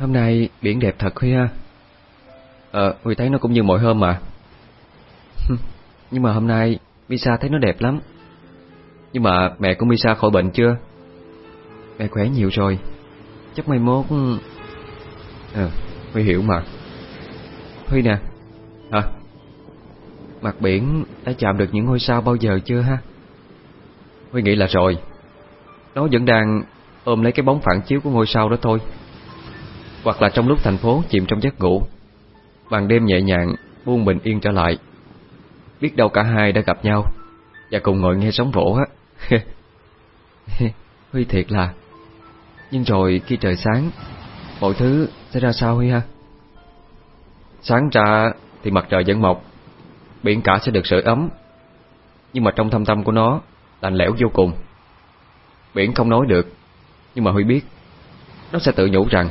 Hôm nay biển đẹp thật Huy ha Ờ Huy thấy nó cũng như mọi hôm mà. Nhưng mà hôm nay Misa thấy nó đẹp lắm. Nhưng mà mẹ của Misa khỏi bệnh chưa? Mẹ khỏe nhiều rồi. Chắc mai mốt ừ, Ờ Huy hiểu mà. Huy nè. Hả? Mặt biển đã chạm được những ngôi sao bao giờ chưa ha? Huy nghĩ là rồi. Nó vẫn đang ôm lấy cái bóng phản chiếu của ngôi sao đó thôi. Hoặc là trong lúc thành phố chìm trong giấc ngủ. Bằng đêm nhẹ nhàng, buông bình yên trở lại. Biết đâu cả hai đã gặp nhau Và cùng ngồi nghe sóng vỗ á. Huy thiệt là. Nhưng rồi khi trời sáng, Mọi thứ sẽ ra sao Huy ha? Sáng ra thì mặt trời vẫn mọc, Biển cả sẽ được sưởi ấm. Nhưng mà trong thâm tâm của nó, Lạnh lẽo vô cùng. Biển không nói được, Nhưng mà Huy biết, Nó sẽ tự nhủ rằng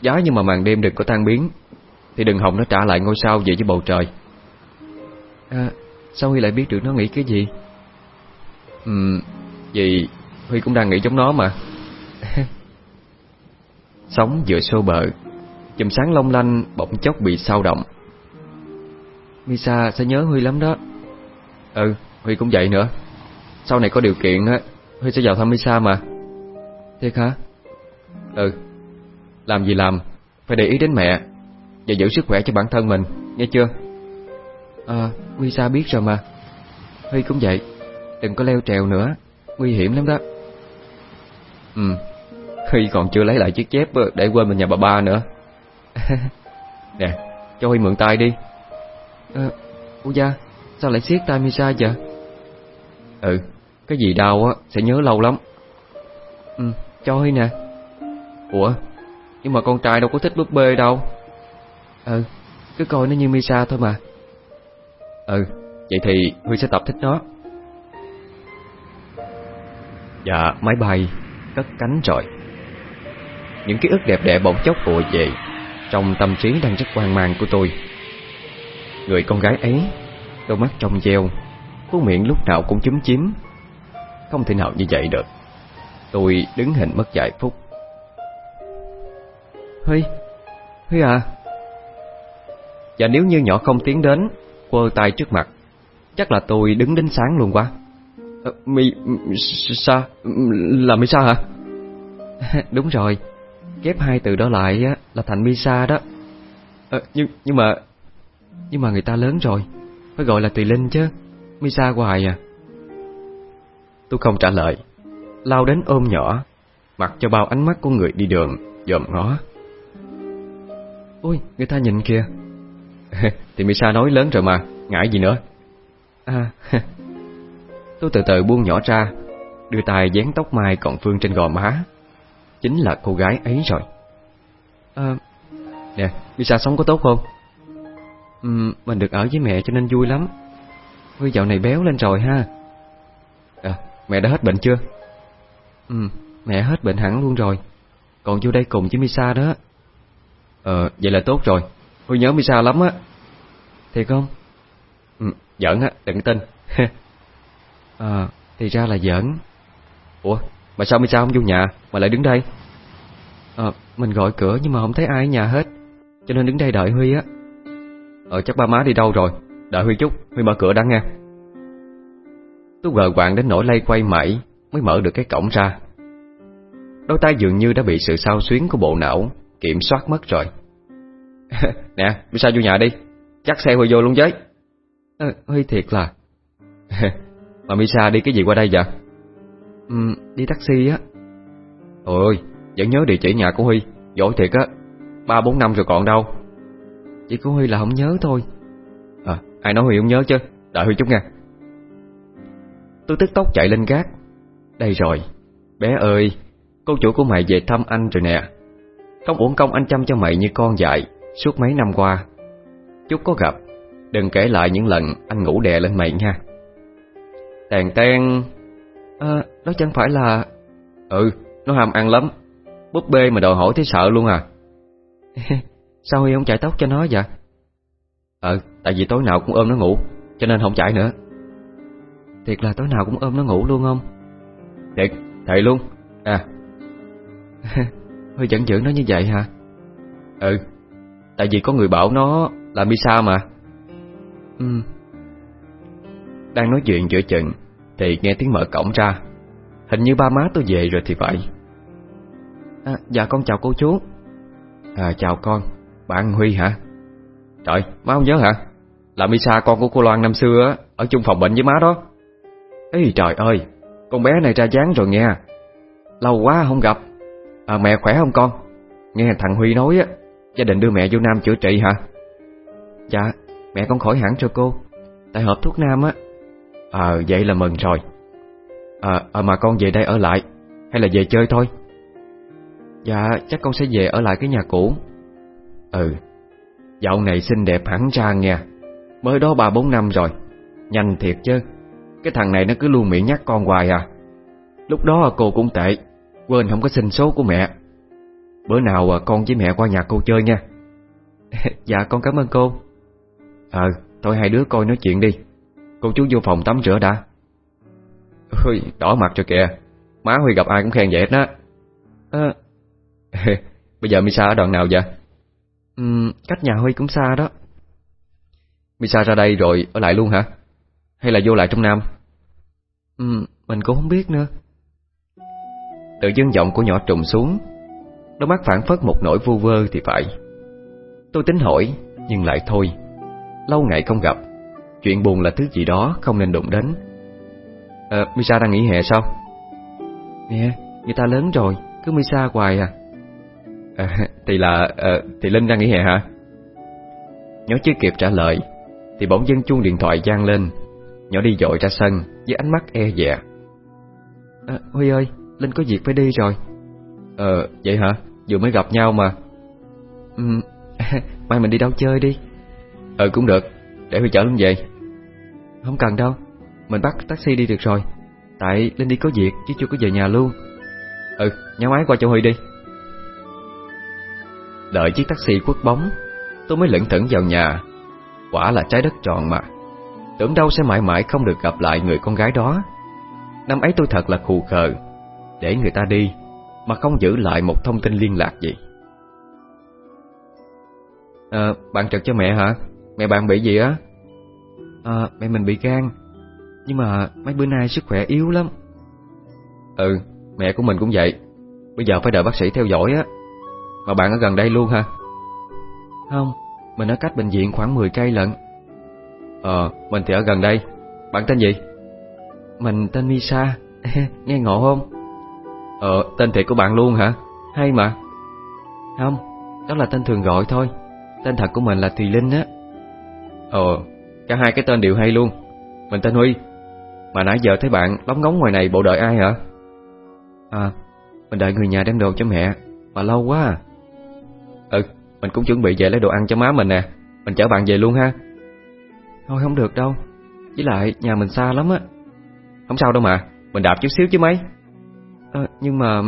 Giá như mà màn đêm đừng có tan biến. Thì đừng hòng nó trả lại ngôi sao về với bầu trời. À Sao Huy lại biết được nó nghĩ cái gì? Ừm, Vì Huy cũng đang nghĩ giống nó mà. Sóng giữa sâu bờ, Chùm sáng long lanh bỗng chốc bị sao động. Misa sẽ nhớ Huy lắm đó? Ừ Huy cũng vậy nữa. Sau này có điều kiện á, Huy sẽ vào thăm Misa mà. Thiệt hả? Ừ. Làm gì làm? Phải để ý đến mẹ Và giữ sức khỏe cho bản thân mình. Nghe chưa? À Misa biết rồi mà. Huy cũng vậy. Đừng có leo trèo nữa. Nguy hiểm lắm đó. Ừ. Huy còn chưa lấy lại chiếc chép Để quên mình nhà bà ba nữa. Nè, Cho Huy mượn tay đi. Ờ Ủa da, Sao lại siết tay Misa vậy? Ừ Cái gì đau á, Sẽ nhớ lâu lắm. Ừ Cho Huy nè. Ủa? Nhưng mà con trai đâu có thích búp bê đâu. Ừ Cứ coi nó như Misa thôi mà. Ừ Vậy thì Huy sẽ tập thích nó. Dạ máy bay Cất cánh rồi Những ký ức đẹp đẽ bỗng chốc ùa về Trong tâm trí đang rất hoang mang của tôi. Người con gái ấy, Đôi mắt trong veo, Khuôn miệng lúc nào cũng chúm chím. Không thể nào như vậy được. Tôi đứng hình mất vài phút. Huy. Huy à. Và nếu như nhỏ không tiến đến Quơ tay trước mặt Chắc là tôi đứng đến sáng luôn quá. À, Mi... Sa... Là Misa hả? Đúng rồi. Ghép hai từ đó lại á, là thành Misa đó. À, Nhưng nhưng mà Nhưng mà người ta lớn rồi. Phải gọi là Tùy Linh chứ. Misa hoài à. Tôi không trả lời. Lao đến ôm nhỏ Mặc cho bao ánh mắt của người đi đường Dòm ngó Ôi người ta nhìn kìa. Thì Misa nói lớn rồi mà Ngại gì nữa. À. Tôi từ từ buông nhỏ ra Đưa tay dán tóc mai còn phương trên gò má. Chính là cô gái ấy rồi. À. Nè Misa sống có tốt không? Ừ, Mình được ở với mẹ cho nên vui lắm. Huy dạo này béo lên rồi ha. À mẹ đã hết bệnh chưa? Ừ Mẹ hết bệnh hẳn luôn rồi. Còn vô đây cùng với Misa đó Ờ vậy là tốt rồi. Huy nhớ Misa lắm á. Thiệt không? Ừ giỡn á, đừng tin. À thì ra là giỡn. Ủa, mà sao Misa không vô nhà? Mà lại đứng đây. À mình gọi cửa nhưng mà không thấy ai ở nhà hết. Cho nên đứng đây đợi Huy á. Ờ chắc ba má đi đâu rồi? Đợi Huy chút, Huy mở cửa đã nghe. Tôi gờ quạng đến nỗi lay quay mãi Mới mở được cái cổng ra. Đôi tay dường như đã bị sự sao xuyến của bộ não. Kiểm soát mất rồi. Nè, sao vô nhà đi? Chắc xe Huy vô luôn với. À, Huy thiệt là. Mà Misa đi cái gì qua đây vậy? Ừ, Đi taxi á. Ôi vẫn nhớ địa chỉ nhà của Huy. Giỏi thiệt á. Ba bốn năm rồi còn đâu. Chỉ của Huy là không nhớ thôi. À ai nói Huy không nhớ chứ? Đợi Huy chút nha. Tôi tức tốc chạy lên gác. Đây rồi. Bé ơi Cô chủ của mày về thăm anh rồi nè không uổng công anh chăm cho mày như con dại, Suốt mấy năm qua. Chút có gặp, Đừng kể lại những lần anh ngủ đè lên mày nha. Tèn ten À ờ, đó chẳng phải là Ừ nó ham ăn lắm. Búp bê mà đòi hỏi thấy sợ luôn à. Sao Huy không chạy tóc cho nó vậy? Ờ Tại vì tối nào cũng ôm nó ngủ, Cho nên không chạy nữa. Thiệt là tối nào cũng ôm nó ngủ luôn không? Thiệt Thầy luôn. À. Huy giận dữ nó như vậy hả? Ừ Tại vì có người bảo nó là Misa mà. Ừ. Đang nói chuyện giữa chừng Thì nghe tiếng mở cổng ra. Hình như ba má tôi về rồi thì phải à, Dạ con chào cô chú. À chào con. Bạn Huy hả? Trời má không nhớ hả? Là Misa con của cô Loan năm xưa Ở chung phòng bệnh với má đó. Ê trời ơi Con bé này ra dáng rồi nghe. Lâu quá không gặp à, Mẹ khỏe không con? Nghe thằng Huy nói á Gia đình đưa mẹ vô Nam chữa trị hả? Dạ mẹ con khỏi hẳn cho cô. Tại hộp thuốc Nam á. Ờ vậy là mừng rồi. À, à mà con về đây ở lại Hay là về chơi thôi? Dạ chắc con sẽ về ở lại cái nhà cũ. Ừ. Dạo này xinh đẹp hẳn ra nha, Mới đó ba bốn năm rồi. Nhanh thiệt chứ. Cái thằng này nó cứ luôn miệng nhắc con hoài à. Lúc đó cô cũng tệ. Quên không có xin số của mẹ. Bữa nào con với mẹ qua nhà cô chơi nha. Dạ con cảm ơn cô. Ờ Thôi hai đứa coi nói chuyện đi. Cô chú vô phòng tắm rửa đã. Ôi đỏ mặt rồi kìa. Má Huy gặp ai cũng khen vậy hết á. À. Bây giờ Misa ở đoạn nào vậy? Uhm, Cách nhà Huy cũng xa đó. Misa ra đây rồi ở lại luôn hả? Hay là vô lại trong Nam? Uhm, Mình cũng không biết nữa Tự dân giọng của nhỏ trùng xuống. Đôi mắt phản phất một nỗi vu vơ thì phải. Tôi tính hỏi Nhưng lại thôi. Lâu ngày không gặp. Chuyện buồn là thứ gì đó không nên đụng đến. À, Misa đang nghỉ hè sao? Nè Người ta lớn rồi Cứ Misa hoài à. À Thì là à, Thì Linh đang nghỉ hè hả? Nhỏ chưa kịp trả lời Thì bỗng dưng chuông điện thoại gian lên. Nhỏ đi dội ra sân Với ánh mắt e dè. À, Huy ơi Linh có việc phải đi rồi. Ờ vậy hả? Vừa mới gặp nhau mà. Ừ, Mai mình đi đâu chơi đi. Ờ cũng được. Để Huy chở Linh về. Không cần đâu. Mình bắt taxi đi được rồi. Tại Linh đi có việc chứ chưa có về nhà luôn. Ừ nhắm máy qua cho Huy đi. Đợi chiếc taxi khuất bóng Tôi mới lững thững vào nhà. Quả là trái đất tròn mà. Tưởng đâu sẽ mãi mãi không được gặp lại người con gái đó. Năm ấy tôi thật là khù khờ để người ta đi Mà không giữ lại một thông tin liên lạc gì à, Bạn trật cho mẹ hả? Mẹ bạn bị gì á? À, mẹ mình bị gan Nhưng mà mấy bữa nay sức khỏe yếu lắm Ừ, mẹ của mình cũng vậy Bây giờ phải đợi bác sĩ theo dõi á Mà bạn ở gần đây luôn hả? Không, mình ở cách bệnh viện khoảng 10 cây lận Ờ, mình thì ở gần đây Bạn tên gì? Mình tên Misa Nghe ngộ không? Ờ, tên thiệt của bạn luôn hả? Hay mà. Không, đó là tên thường gọi thôi. Tên thật của mình là Thùy Linh á. Ờ, cả hai cái tên đều hay luôn. Mình tên Huy. Mà nãy giờ thấy bạn lóng ngóng ngoài này bộ đợi ai hả? À, mình đợi người nhà đem đồ cho mẹ Mà lâu quá à. Ừ, mình cũng chuẩn bị về lấy đồ ăn cho má mình nè. Mình chở bạn về luôn ha. Thôi không được đâu. Với lại nhà mình xa lắm á. Không sao đâu mà. Mình đạp chút xíu chứ mấy à, Nhưng mà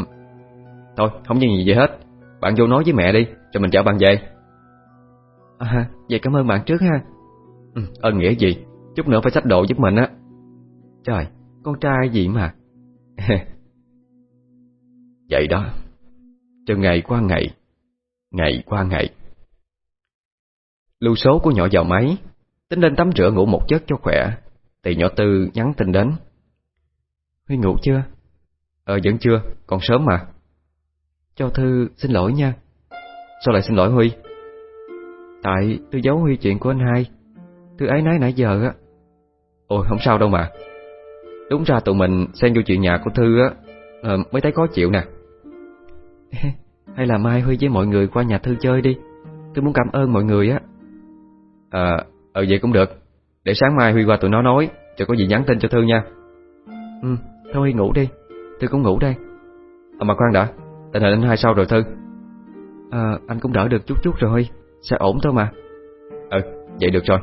Thôi không như gì vậy hết. Bạn vô nói với mẹ đi Cho mình chở bạn về. À vậy cảm ơn bạn trước ha. Ừ, Ơn nghĩa gì? Chút nữa phải sách đồ giúp mình á. Trời Con trai gì mà. Vậy đó. Từ ngày qua ngày Ngày qua ngày. Lưu số của nhỏ vào máy Tính lên tắm rửa ngủ một giấc cho khỏe. Thì nhỏ Tư nhắn tin đến. Huy ngủ chưa? Ờ vẫn chưa, còn sớm mà. Cho Thư xin lỗi nha. Sao lại xin lỗi Huy? Tại tôi giấu Huy chuyện của anh hai. Thư ấy nói nãy giờ á. Ôi không sao đâu mà. Đúng ra tụi mình xen vô chuyện nhà của Thư á à, Mới thấy khó chịu nè. Hay là mai Huy với mọi người qua nhà Thư chơi đi. Tôi muốn cảm ơn mọi người á. À, ờ vậy cũng được. Để sáng mai Huy qua tụi nó nói Cho có gì nhắn tin cho Thư nha. Ừ, thôi Huy ngủ đi Tôi cũng ngủ đây. À mà khoan đã Tình hình anh hai sao rồi Thư? À, anh cũng đỡ được chút chút rồi Huy Sẽ ổn thôi mà. Ừ, vậy được rồi.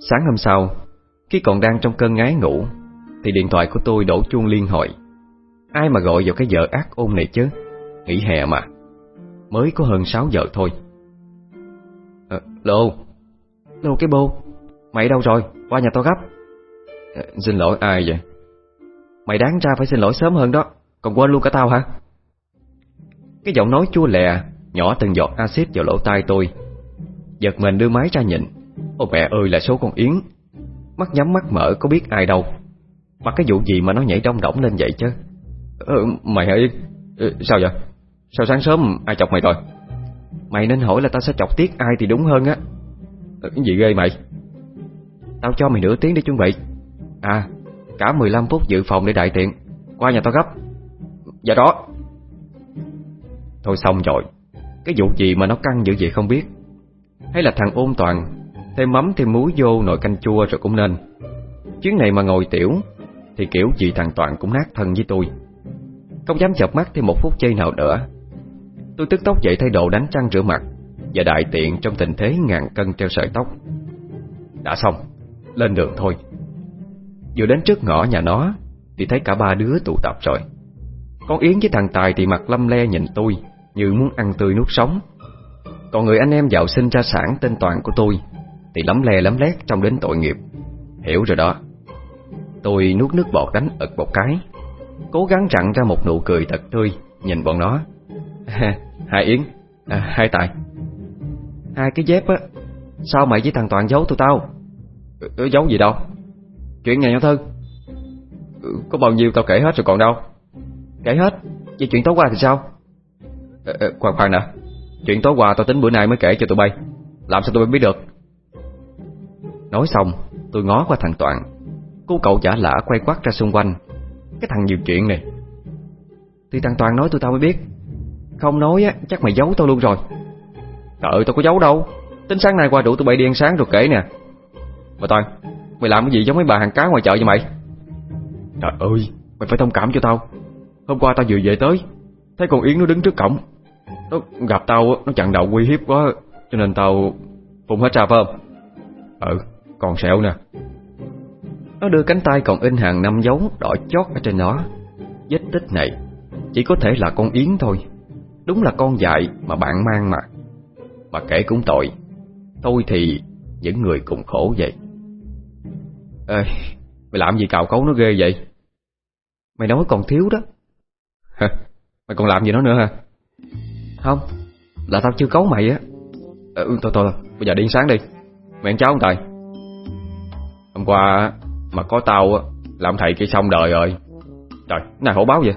Sáng hôm sau Khi còn đang trong cơn ngái ngủ Thì điện thoại của tôi đổ chuông liên hồi Ai mà gọi vào cái giờ ác ôn này chứ? Nghỉ hè mà. Mới có hơn 6 giờ thôi. À, Lô. Lô cái bô. Mày đâu rồi, qua nhà tao gấp. À, Xin lỗi ai vậy Mày đáng ra phải xin lỗi sớm hơn đó. Còn quên luôn cả tao hả? Cái giọng nói chua lè Nhỏ từng giọt axit vào lỗ tai tôi. Giật mình đưa máy ra nhìn. Ôi mẹ ơi là số con Yến. Mắt nhắm mắt mở có biết ai đâu. Mà cái vụ gì mà nó nhảy đông đỏng lên vậy chứ? Ừ, Mày hả Yến ừ, Sao vậy? Sao sáng sớm ai chọc mày rồi? Mày nên hỏi là tao sẽ chọc tiếc ai thì đúng hơn á. Ờ, cái Gì ghê mày? Tao cho mày nửa tiếng để chuẩn bị. À Cả 15 phút dự phòng để đại tiện. Qua nhà tao gấp. Dạ đó. Thôi xong rồi. Cái vụ gì mà nó căng dữ vậy không biết. Hay là thằng ôn toàn, Thêm mắm thêm muối vô nồi canh chua rồi cũng nên. Chuyến này mà ngồi tiểu, Thì kiểu gì thằng Toàn cũng nát thân với tôi. Không dám chợp mắt thêm một phút giây nào nữa. Tôi tức tốc dậy thay đồ đánh răng rửa mặt Và đại tiện trong tình thế ngàn cân treo sợi tóc. Đã xong. Lên đường thôi. Vừa đến trước ngõ nhà nó Thì thấy cả ba đứa tụ tập rồi. Con Yến với thằng Tài thì mặt lâm le nhìn tôi Như muốn ăn tươi nuốt sống. Còn người anh em giàu sinh ra sản tên Toàn của tôi Thì lắm le lắm lét trong đến tội nghiệp. Hiểu rồi đó. Tôi nuốt nước bọt đánh ực một cái Cố gắng rặn ra một nụ cười thật tươi Nhìn bọn nó. Hai Yến à, Hai Tài. Hai cái dép á Sao mày với thằng Toàn giấu tụi tao? Giấu gì đâu? Chuyện nhà nhỏ Thư ừ, Có bao nhiêu tao kể hết rồi còn đâu. Kể hết Vậy chuyện tối qua thì sao? À, à, Khoan khoan nè Chuyện tối qua tao tính bữa nay mới kể cho tụi bay. Làm sao tụi bay biết được? Nói xong tôi ngó qua thằng Toàn. Cô cậu giả lả quay quắt ra xung quanh. Cái thằng nhiều chuyện này. Thì thằng Toàn nói tụi tao mới biết. Không nói á chắc mày giấu tao luôn rồi. Trời tao có giấu đâu. Tính sáng nay qua đủ tụi bay đi ăn sáng rồi kể nè. Mà Toàn Mày làm cái gì giống mấy bà hàng cá ngoài chợ vậy mày? Trời ơi. Mày phải thông cảm cho tao. Hôm qua tao vừa về tới Thấy con Yến nó đứng trước cổng. Nó gặp tao nó chặn đầu uy hiếp quá Cho nên tao phun hết ra phải không? Ừ. Còn sẹo nè. Nó đưa cánh tay còn in hàng năm dấu đỏ chót ở trên nó. Vết tích này Chỉ có thể là con Yến thôi. Đúng là con dại mà bạn mang mà. Mà kể cũng tội. Tôi thì những người cùng khổ vậy Ê, mày làm gì cào cấu nó ghê vậy? Mày nói còn thiếu đó Hả? Mày còn làm gì nó nữa hả? Không, là tao chưa cấu mày á ừ, Thôi thôi, bây giờ đi sáng đi Mẹ ăn cháo không Tài? Hôm qua mà có tao làm thầy kia xong đời rồi Trời, này hổ báo vậy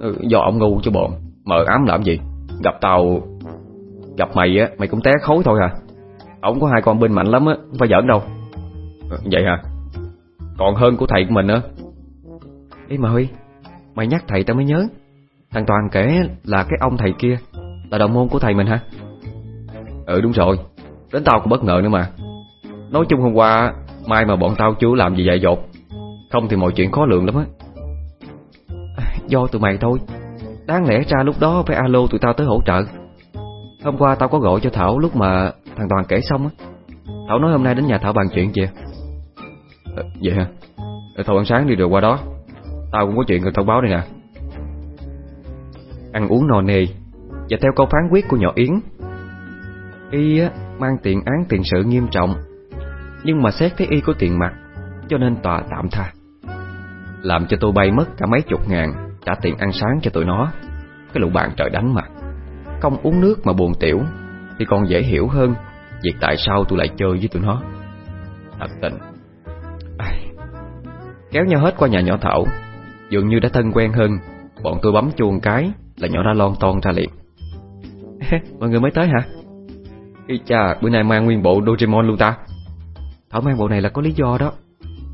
ừ, Do ông ngu chứ bọn Mờ ám làm gì Gặp tao Gặp mày á, mày cũng té khối thôi à Ông có hai con binh mạnh lắm á, không phải giỡn đâu Vậy hả? Còn hơn của thầy của mình nữa Ý mà Huy, Mày nhắc thầy tao mới nhớ. Thằng Toàn kể là cái ông thầy kia Là đồng môn của thầy mình hả? Ừ đúng rồi. Đến tao cũng bất ngờ nữa mà. Nói chung hôm qua, Mai mà bọn tao chưa làm gì dại dột, Không thì mọi chuyện khó lượng lắm á. Do tụi mày thôi. Đáng lẽ ra lúc đó phải alo tụi tao tới hỗ trợ. Hôm qua tao có gọi cho Thảo lúc mà thằng Toàn kể xong á. Thảo nói hôm nay đến nhà Thảo bàn chuyện kìa à, Vậy hả? Ờ, à, Thôi ăn sáng đi rồi qua đó. Tao cũng có chuyện cần thông báo đây nè. Ăn uống no nề Và theo câu phán quyết của nhỏ Yến. Y á, mang tiền án tiền sự nghiêm trọng Nhưng mà xét thấy Y có tiền mặt Cho nên tòa tạm tha. Làm cho tôi bay mất cả mấy chục ngàn Trả tiền ăn sáng cho tụi nó. Cái lũ bạn trời đánh mà. Không uống nước mà buồn tiểu Thì còn dễ hiểu hơn Việc tại sao tôi lại chơi với tụi nó. Thật tình. Kéo nhau hết qua nhà nhỏ Thảo. Dường như đã thân quen hơn Bọn tôi bấm chuông cái Là nhỏ đã lon ton ra liền. Mọi người mới tới hả? Ý cha bữa nay mang nguyên bộ Doraemon luôn ta. Thảo mang bộ này là có lý do đó.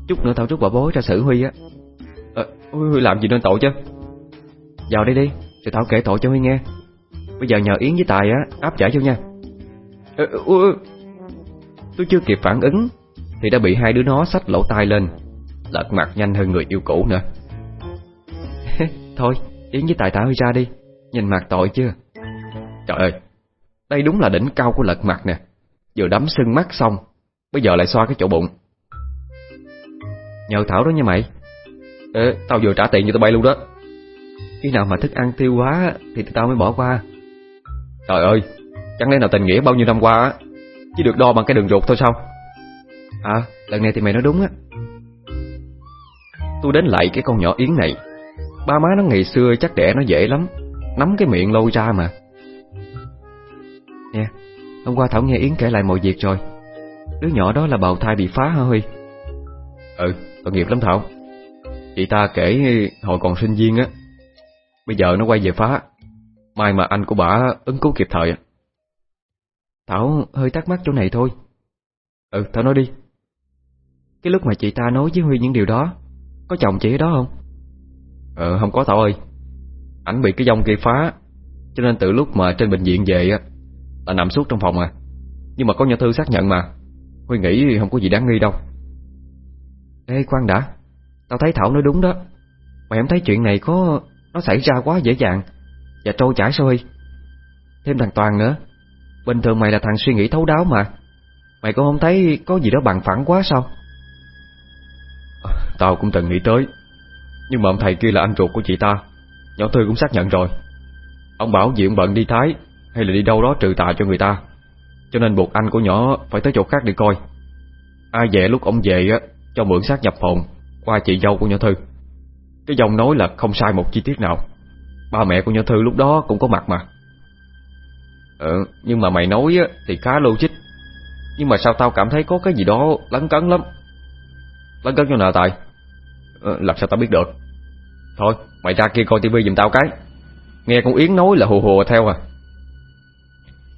Chút nữa thảo rút quả bối ra xử Huy á. À, Huy làm gì nên tội chứ? Vào đây đi Rồi Thảo kể tội cho Huy nghe. Bây giờ nhờ Yến với Tài á áp giải vô nha. À, Tôi chưa kịp phản ứng Thì đã bị hai đứa nó xách lỗ tai lên. Lật mặt nhanh hơn người yêu cũ nữa. Thôi Yến với Tài thả ra đi. Nhìn mặt tội chưa? Trời ơi Đây đúng là đỉnh cao của lật mặt nè. Vừa đấm sưng mắt xong Bây giờ lại xoa cái chỗ bụng. Nhờ Thảo đó nha mày. Ê, tao vừa trả tiền cho tụi bay luôn đó. Khi nào mà thức ăn tiêu quá Thì tụi tao mới bỏ qua. Trời ơi Chẳng lẽ nào tình nghĩa bao nhiêu năm qua Chỉ được đo bằng cái đường ruột thôi sao? À lần này thì mày nói đúng á. Tôi đến lại cái con nhỏ Yến này. Ba má nó ngày xưa chắc đẻ nó dễ lắm Nắm cái miệng lôi ra mà. Nè Hôm qua Thảo nghe Yến kể lại mọi việc rồi. Đứa nhỏ đó là bào thai bị phá hả Huy? Ừ tội nghiệp lắm Thảo. Chị ta kể hồi còn sinh viên á Bây giờ nó quay về phá. Mai mà anh của bà ứng cứu kịp thời Thảo hơi thắc mắc chỗ này thôi. Ừ Thảo nói đi. Cái lúc mà chị ta nói với Huy những điều đó Có chồng chị ở đó không? Ờ không có Thảo ơi. Ảnh bị cái dông kia phá Cho nên từ lúc mà trên bệnh viện về á Là nằm suốt trong phòng à. Nhưng mà có nhỏ thư xác nhận mà. Huy nghĩ không có gì đáng nghi đâu. Ê khoan đã. Tao thấy Thảo nói đúng đó. Mày em thấy chuyện này có Nó xảy ra quá dễ dàng. Và trôi chảy sao Huy? Thêm thằng Toàn nữa. Bình thường mày là thằng suy nghĩ thấu đáo mà. Mày cũng không thấy có gì đó bằng phẳng quá sao Tao cũng từng nghĩ tới. Nhưng mà ông thầy kia là anh ruột của chị ta. Nhỏ Thư cũng xác nhận rồi. Ông bảo gì ông bận đi Thái Hay là đi đâu đó trừ tà cho người ta. Cho nên buộc anh của nhỏ phải tới chỗ khác để coi. Ai về lúc ông về á Cho mượn xác nhập hồn Qua chị dâu của nhỏ Thư. Cái dòng nói là không sai một chi tiết nào. Ba mẹ của nhỏ Thư lúc đó cũng có mặt mà. Ừ, nhưng mà mày nói á, thì khá logic. Nhưng mà sao tao cảm thấy có cái gì đó lấn cấn lắm? Lấn cấn cho nào Tài. Ờ, làm sao tao biết được? Thôi, mày ra kia coi tivi giùm tao cái. Nghe con Yến nói là hù hù theo à.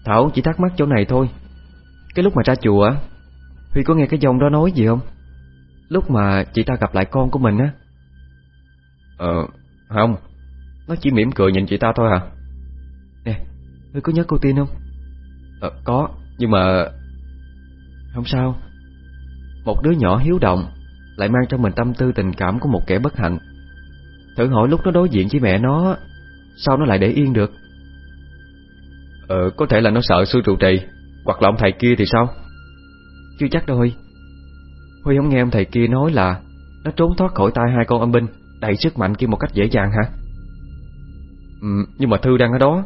Thảo chỉ thắc mắc chỗ này thôi. Cái lúc mà ra chùa Huy có nghe cái dòng đó nói gì không? Lúc mà chị ta gặp lại con của mình á. Ờ Không. Nó chỉ mỉm cười nhìn chị ta thôi à Nè, Huy có nhớ cô tin không? Ờ có, Nhưng mà Không sao. Một đứa nhỏ hiếu động. Lại mang trong mình tâm tư tình cảm của một kẻ bất hạnh. Thử hỏi lúc nó đối diện với mẹ nó Sao nó lại để yên được? Ờ có thể là nó sợ sư trụ trì Hoặc là ông thầy kia thì sao? Chưa chắc đâu Huy. Huy không nghe ông thầy kia nói là Nó trốn thoát khỏi tay hai con âm binh Đầy sức mạnh kia một cách dễ dàng hả? Ừ, Nhưng mà Thư đang ở đó.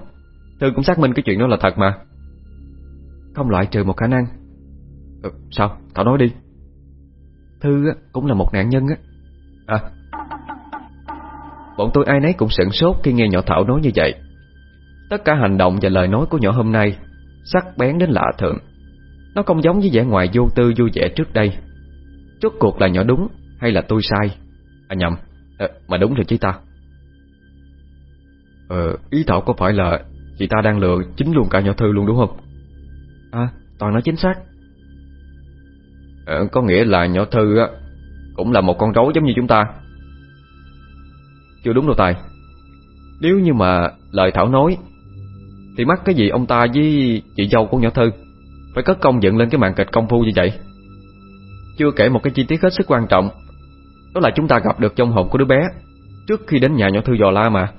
Thư cũng xác minh cái chuyện đó là thật mà. Không loại trừ một khả năng. Ừ, Sao? Thảo nói đi Thư cũng là một nạn nhân á. À Bọn tôi ai nấy cũng sửng sốt khi nghe nhỏ Thảo nói như vậy. Tất cả hành động và lời nói của nhỏ hôm nay Sắc bén đến lạ thường. Nó không giống với vẻ ngoài vô tư vui vẻ trước đây. Rốt cuộc là nhỏ đúng Hay là tôi sai? À nhầm. À, Mà đúng rồi chứ ta. Ờ ý Thảo có phải là Chị ta đang lừa chính luôn cả nhỏ Thư luôn đúng không? À Toàn nói chính xác à, Có nghĩa là nhỏ Thư á Cũng là một con rối giống như chúng ta. Chưa đúng đâu Tài. Nếu như mà lời Thảo nói Thì mắc cái gì ông ta với chị dâu của nhỏ Thư? Phải cất công dựng lên cái màn kịch công phu như vậy. Chưa kể một cái chi tiết hết sức quan trọng Đó là chúng ta gặp được trong hồn của đứa bé Trước khi đến nhà nhỏ Thư dò la mà.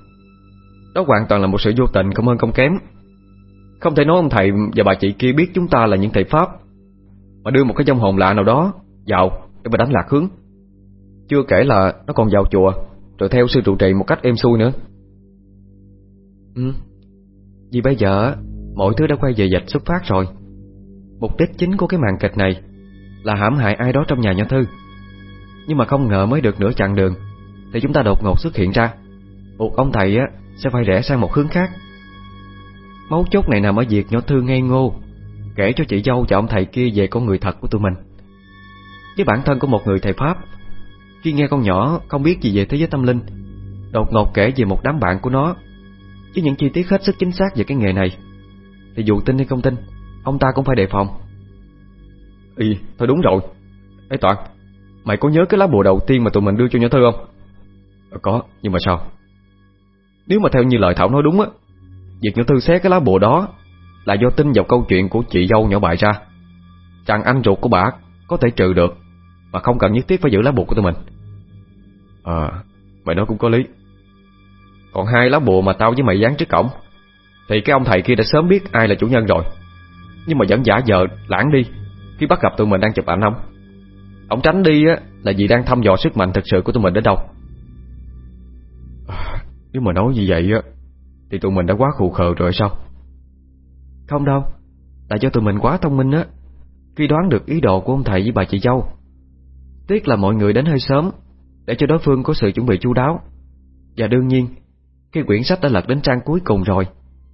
Đó hoàn toàn là một sự vô tình không hơn không kém. Không thể nói ông thầy và bà chị kia biết chúng ta là những thầy Pháp. Mà đưa một cái trong hồn lạ nào đó vào để mà đánh lạc hướng. Chưa kể là nó còn vào chùa, Rồi theo sư trụ trì một cách êm xuôi nữa. Ừ Vì bây giờ Mọi thứ đã quay về dịch xuất phát rồi. Mục đích chính của cái màn kịch này Là hãm hại ai đó trong nhà nhỏ Thư. Nhưng mà không ngờ mới được nửa chặng đường Thì chúng ta đột ngột xuất hiện ra. Một ông thầy á sẽ phải rẽ sang một hướng khác. Mấu chốt này nằm ở việc nhỏ Thư ngây ngô Kể cho chị dâu và ông thầy kia về con người thật của tụi mình Với bản thân của một người thầy Pháp Khi nghe con nhỏ không biết gì về thế giới tâm linh Đột ngột kể về một đám bạn của nó Với những chi tiết hết sức chính xác về cái nghề này Thì dù tin hay không tin Ông ta cũng phải đề phòng Ý, thôi đúng rồi Ê Toàn, mày có nhớ cái lá bùa đầu tiên mà tụi mình đưa cho nhỏ Thư không? À, có, nhưng mà sao? Nếu mà theo như lời Thảo nói đúng á Việc nhỏ Thư xé cái lá bùa đó là do tin vào câu chuyện của chị dâu nhỏ bại ra. Chàng anh ruột của bà Có thể trừ được Mà không cần nhất thiết phải giữ lá bùa của tụi mình. À, mày nói cũng có lý. Còn hai lá bùa mà tao với mày dán trước cổng Thì cái ông thầy kia đã sớm biết ai là chủ nhân rồi. Nhưng mà vẫn giả vờ lãng đi Khi bắt gặp tụi mình đang chụp ảnh ông. Ông tránh đi á Là vì đang thăm dò sức mạnh thực sự của tụi mình đến đâu. À, Nếu mà nói như vậy á Thì tụi mình đã quá khù khờ rồi sao? Không đâu Là do tụi mình quá thông minh á, Khi đoán được ý đồ của ông thầy với bà chị dâu. Tiếc là mọi người đến hơi sớm Để cho đối phương có sự chuẩn bị chu đáo. Và đương nhiên Khi quyển sách đã lật đến trang cuối cùng rồi,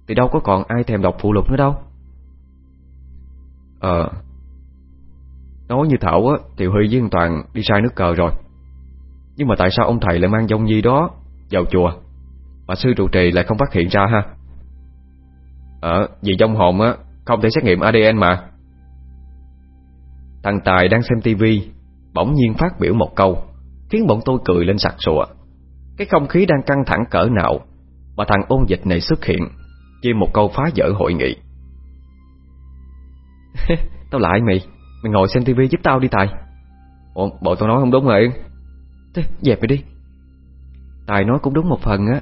Thì đâu có còn ai thèm đọc phụ lục nữa đâu. Ờ Nói như Thảo á, Thì Huy với Toàn đi sai nước cờ rồi. Nhưng mà tại sao ông thầy lại mang dông nhi đó Vào chùa? Mà sư trụ trì lại không phát hiện ra ha? Ờ Vì trong hồn á Không thể xét nghiệm ADN mà. Thằng Tài đang xem tivi Bỗng nhiên phát biểu một câu Khiến bọn tôi cười lên sặc sụa. Cái không khí đang căng thẳng cỡ nào Mà thằng ôn dịch này xuất hiện Chỉ một câu phá vỡ hội nghị. Tao lại mày Mày ngồi xem tivi giúp tao đi Tài. Ủa, bộ tao nói không đúng rồi. Thế, dẹp mày đi. Tài nói cũng đúng một phần á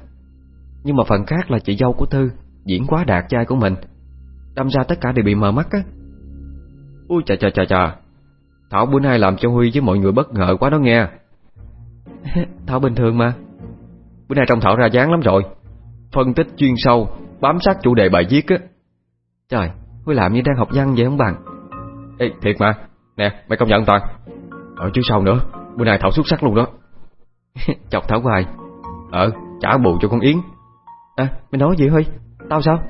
Nhưng mà phần khác là chị dâu của Thư. Diễn quá đạt trai của mình. Đâm ra tất cả đều bị mờ mắt á. Ui, chà chà chà chà. Thảo bữa nay làm cho Huy với mọi người bất ngờ quá đó nghe. Thảo bình thường mà. Bữa nay trong Thảo ra dáng lắm rồi. Phân tích chuyên sâu, Bám sát chủ đề bài viết á. Trời, Huy làm như đang học văn vậy không bằng. Ê, thiệt mà. Nè, mày công nhận Toàn. Ở chứ sau nữa Bữa nay Thảo xuất sắc luôn đó. Chọc Thảo hoài. Ờ trả bù cho con Yến. À mày nói gì Huy? Tao sao?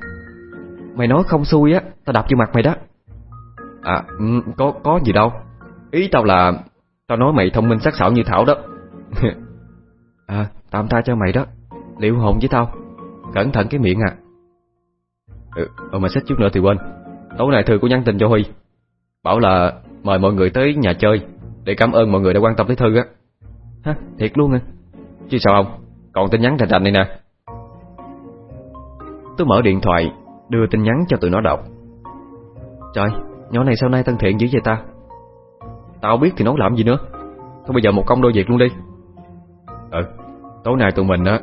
Mày nói không xui á Tao đập vô mặt mày đó. À ừ, có có gì đâu. Ý tao là Tao nói mày thông minh sắc sảo như Thảo đó. À tạm tha cho mày đó. Liệu hồn với tao? Cẩn thận cái miệng à. Ừ, ờ, mà xích chút nữa thì quên. Tối nay Thư có nhắn tin cho Huy. Bảo là mời mọi người tới nhà chơi Để cảm ơn mọi người đã quan tâm tới Thư á. Hả? Thiệt luôn à? Chứ sao không? Còn tin nhắn rành rành này nè Tôi mở điện thoại Đưa tin nhắn cho tụi nó đọc. Trời Nhỏ này sau nay thân thiện dữ vậy ta? Tao biết thì nó làm gì nữa. Thôi bây giờ một công đôi việc luôn đi. Ừ Tối nay tụi mình á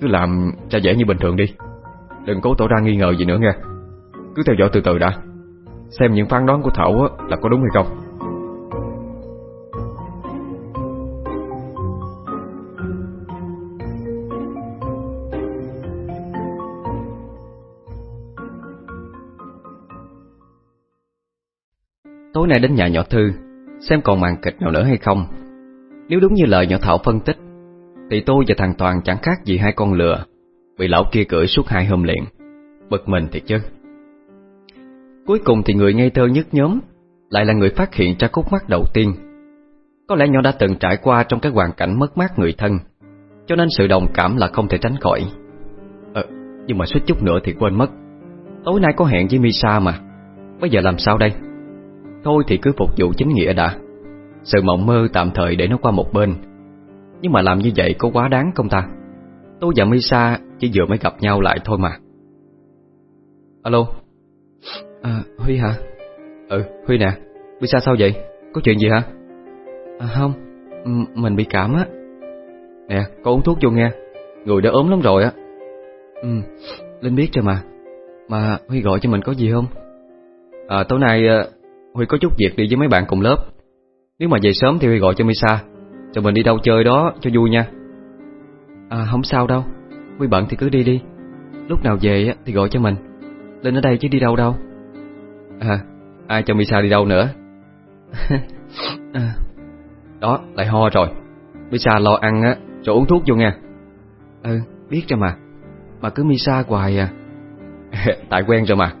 Cứ làm cho dễ như bình thường đi. Đừng cố tỏ ra nghi ngờ gì nữa nha Cứ theo dõi từ từ đã. Xem những phán đoán của Thảo á, là có đúng hay không. Tối nay đến nhà nhỏ Thư Xem còn màn kịch nào nữa hay không. Nếu đúng như lời nhỏ Thảo phân tích Thì tôi và thằng Toàn chẳng khác gì hai con lừa Bị lão kia cưỡi suốt hai hôm liền. Bực mình thiệt chứ. Cuối cùng thì người ngây thơ nhất nhóm Lại là người phát hiện ra khúc mắt đầu tiên. Có lẽ nhỏ đã từng trải qua Trong cái hoàn cảnh mất mát người thân Cho nên sự đồng cảm là không thể tránh khỏi. Ờ, nhưng mà suýt chút nữa thì quên mất. Tối nay có hẹn với Misa mà. Bây giờ làm sao đây? Thôi thì cứ phục vụ chính nghĩa đã. Sự mộng mơ tạm thời để nó qua một bên. Nhưng mà làm như vậy có quá đáng không ta? Tôi và Misa chỉ vừa mới gặp nhau lại thôi mà. Alo? À Huy hả? Ừ Huy nè. Misa sao vậy? Có chuyện gì hả? À không. M, Mình bị cảm á. Nè có uống thuốc vô nghe. Người đã ốm lắm rồi á. Ừ Linh biết rồi mà. Mà Huy gọi cho mình có gì không? À tối nay ờ, Huy có chút việc đi với mấy bạn cùng lớp. Nếu mà về sớm thì Huy gọi cho Misa. Cho mình đi đâu chơi đó cho vui nha. À không sao đâu. Huy bận thì cứ đi đi. Lúc nào về thì gọi cho mình. Lên ở đây chứ đi đâu đâu. À ai cho Misa đi đâu nữa? À. Đó, lại ho rồi. Misa lo ăn á Rồi uống thuốc vô nha. Ừ biết rồi mà. Mà cứ Misa hoài à. Tại quen rồi mà.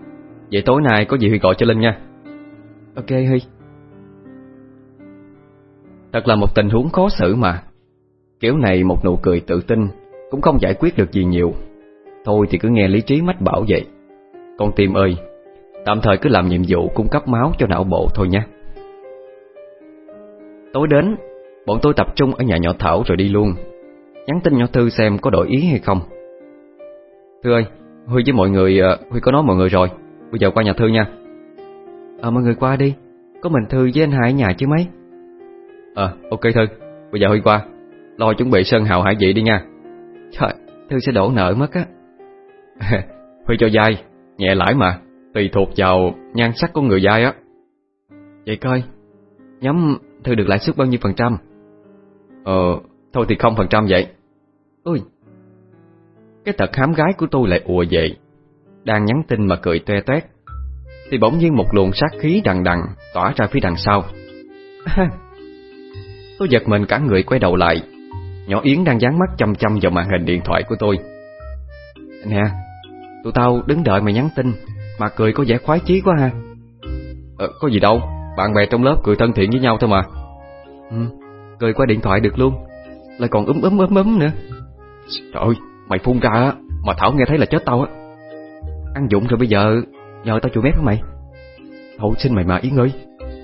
Vậy tối nay có gì Huy gọi cho Linh nha. Ok, Huy. Thật là một tình huống khó xử mà. Kiểu này một nụ cười tự tin Cũng không giải quyết được gì nhiều. Thôi thì cứ nghe lý trí mách bảo vậy. Con tim ơi, Tạm thời cứ làm nhiệm vụ cung cấp máu cho não bộ thôi nha Tối đến, Bọn tôi tập trung ở nhà nhỏ Thảo rồi đi luôn. Nhắn tin nhỏ Thư xem có đổi ý hay không. Thư ơi, Huy với mọi người ờ, Huy có nói mọi người rồi. Bây giờ qua nhà Thư nha. Ờ mọi người qua đi. Có mình Thư với anh hai ở nhà chứ mấy? Ờ ok Thư. Bây giờ Huy qua. Lo chuẩn bị sơn hào hải vị đi nha. Trời Thư sẽ đổ nợ mất á. Huy cho dai Nhẹ lãi mà. Tùy thuộc vào nhan sắc của người dai á. Vậy coi Nhóm Thư được lãi suất bao nhiêu phần trăm? Ờ Thôi thì không phần trăm vậy. Ui Cái tật hám gái của tôi lại ùa về. Đang nhắn tin mà cười toe toét Thì bỗng nhiên một luồng sát khí đằng đằng Tỏa ra phía đằng sau. Tôi giật mình cả người quay đầu lại. Nhỏ Yến đang dán mắt chăm chăm vào màn hình điện thoại của tôi. Nè Tụi tao đứng đợi mày nhắn tin. Mà cười có vẻ khoái chí quá ha. Ờ, Có gì đâu. Bạn bè trong lớp cười thân thiện với nhau thôi mà. Ừ, cười qua điện thoại được luôn. Lại còn ấm ấm ấm ấm nữa. Trời ơi, mày phun ra á Mà Thảo nghe thấy là chết tao á. Ăn dụng rồi bây giờ Nhờ tao chịu mép hả mày? Thôi xin mày mà Yến ơi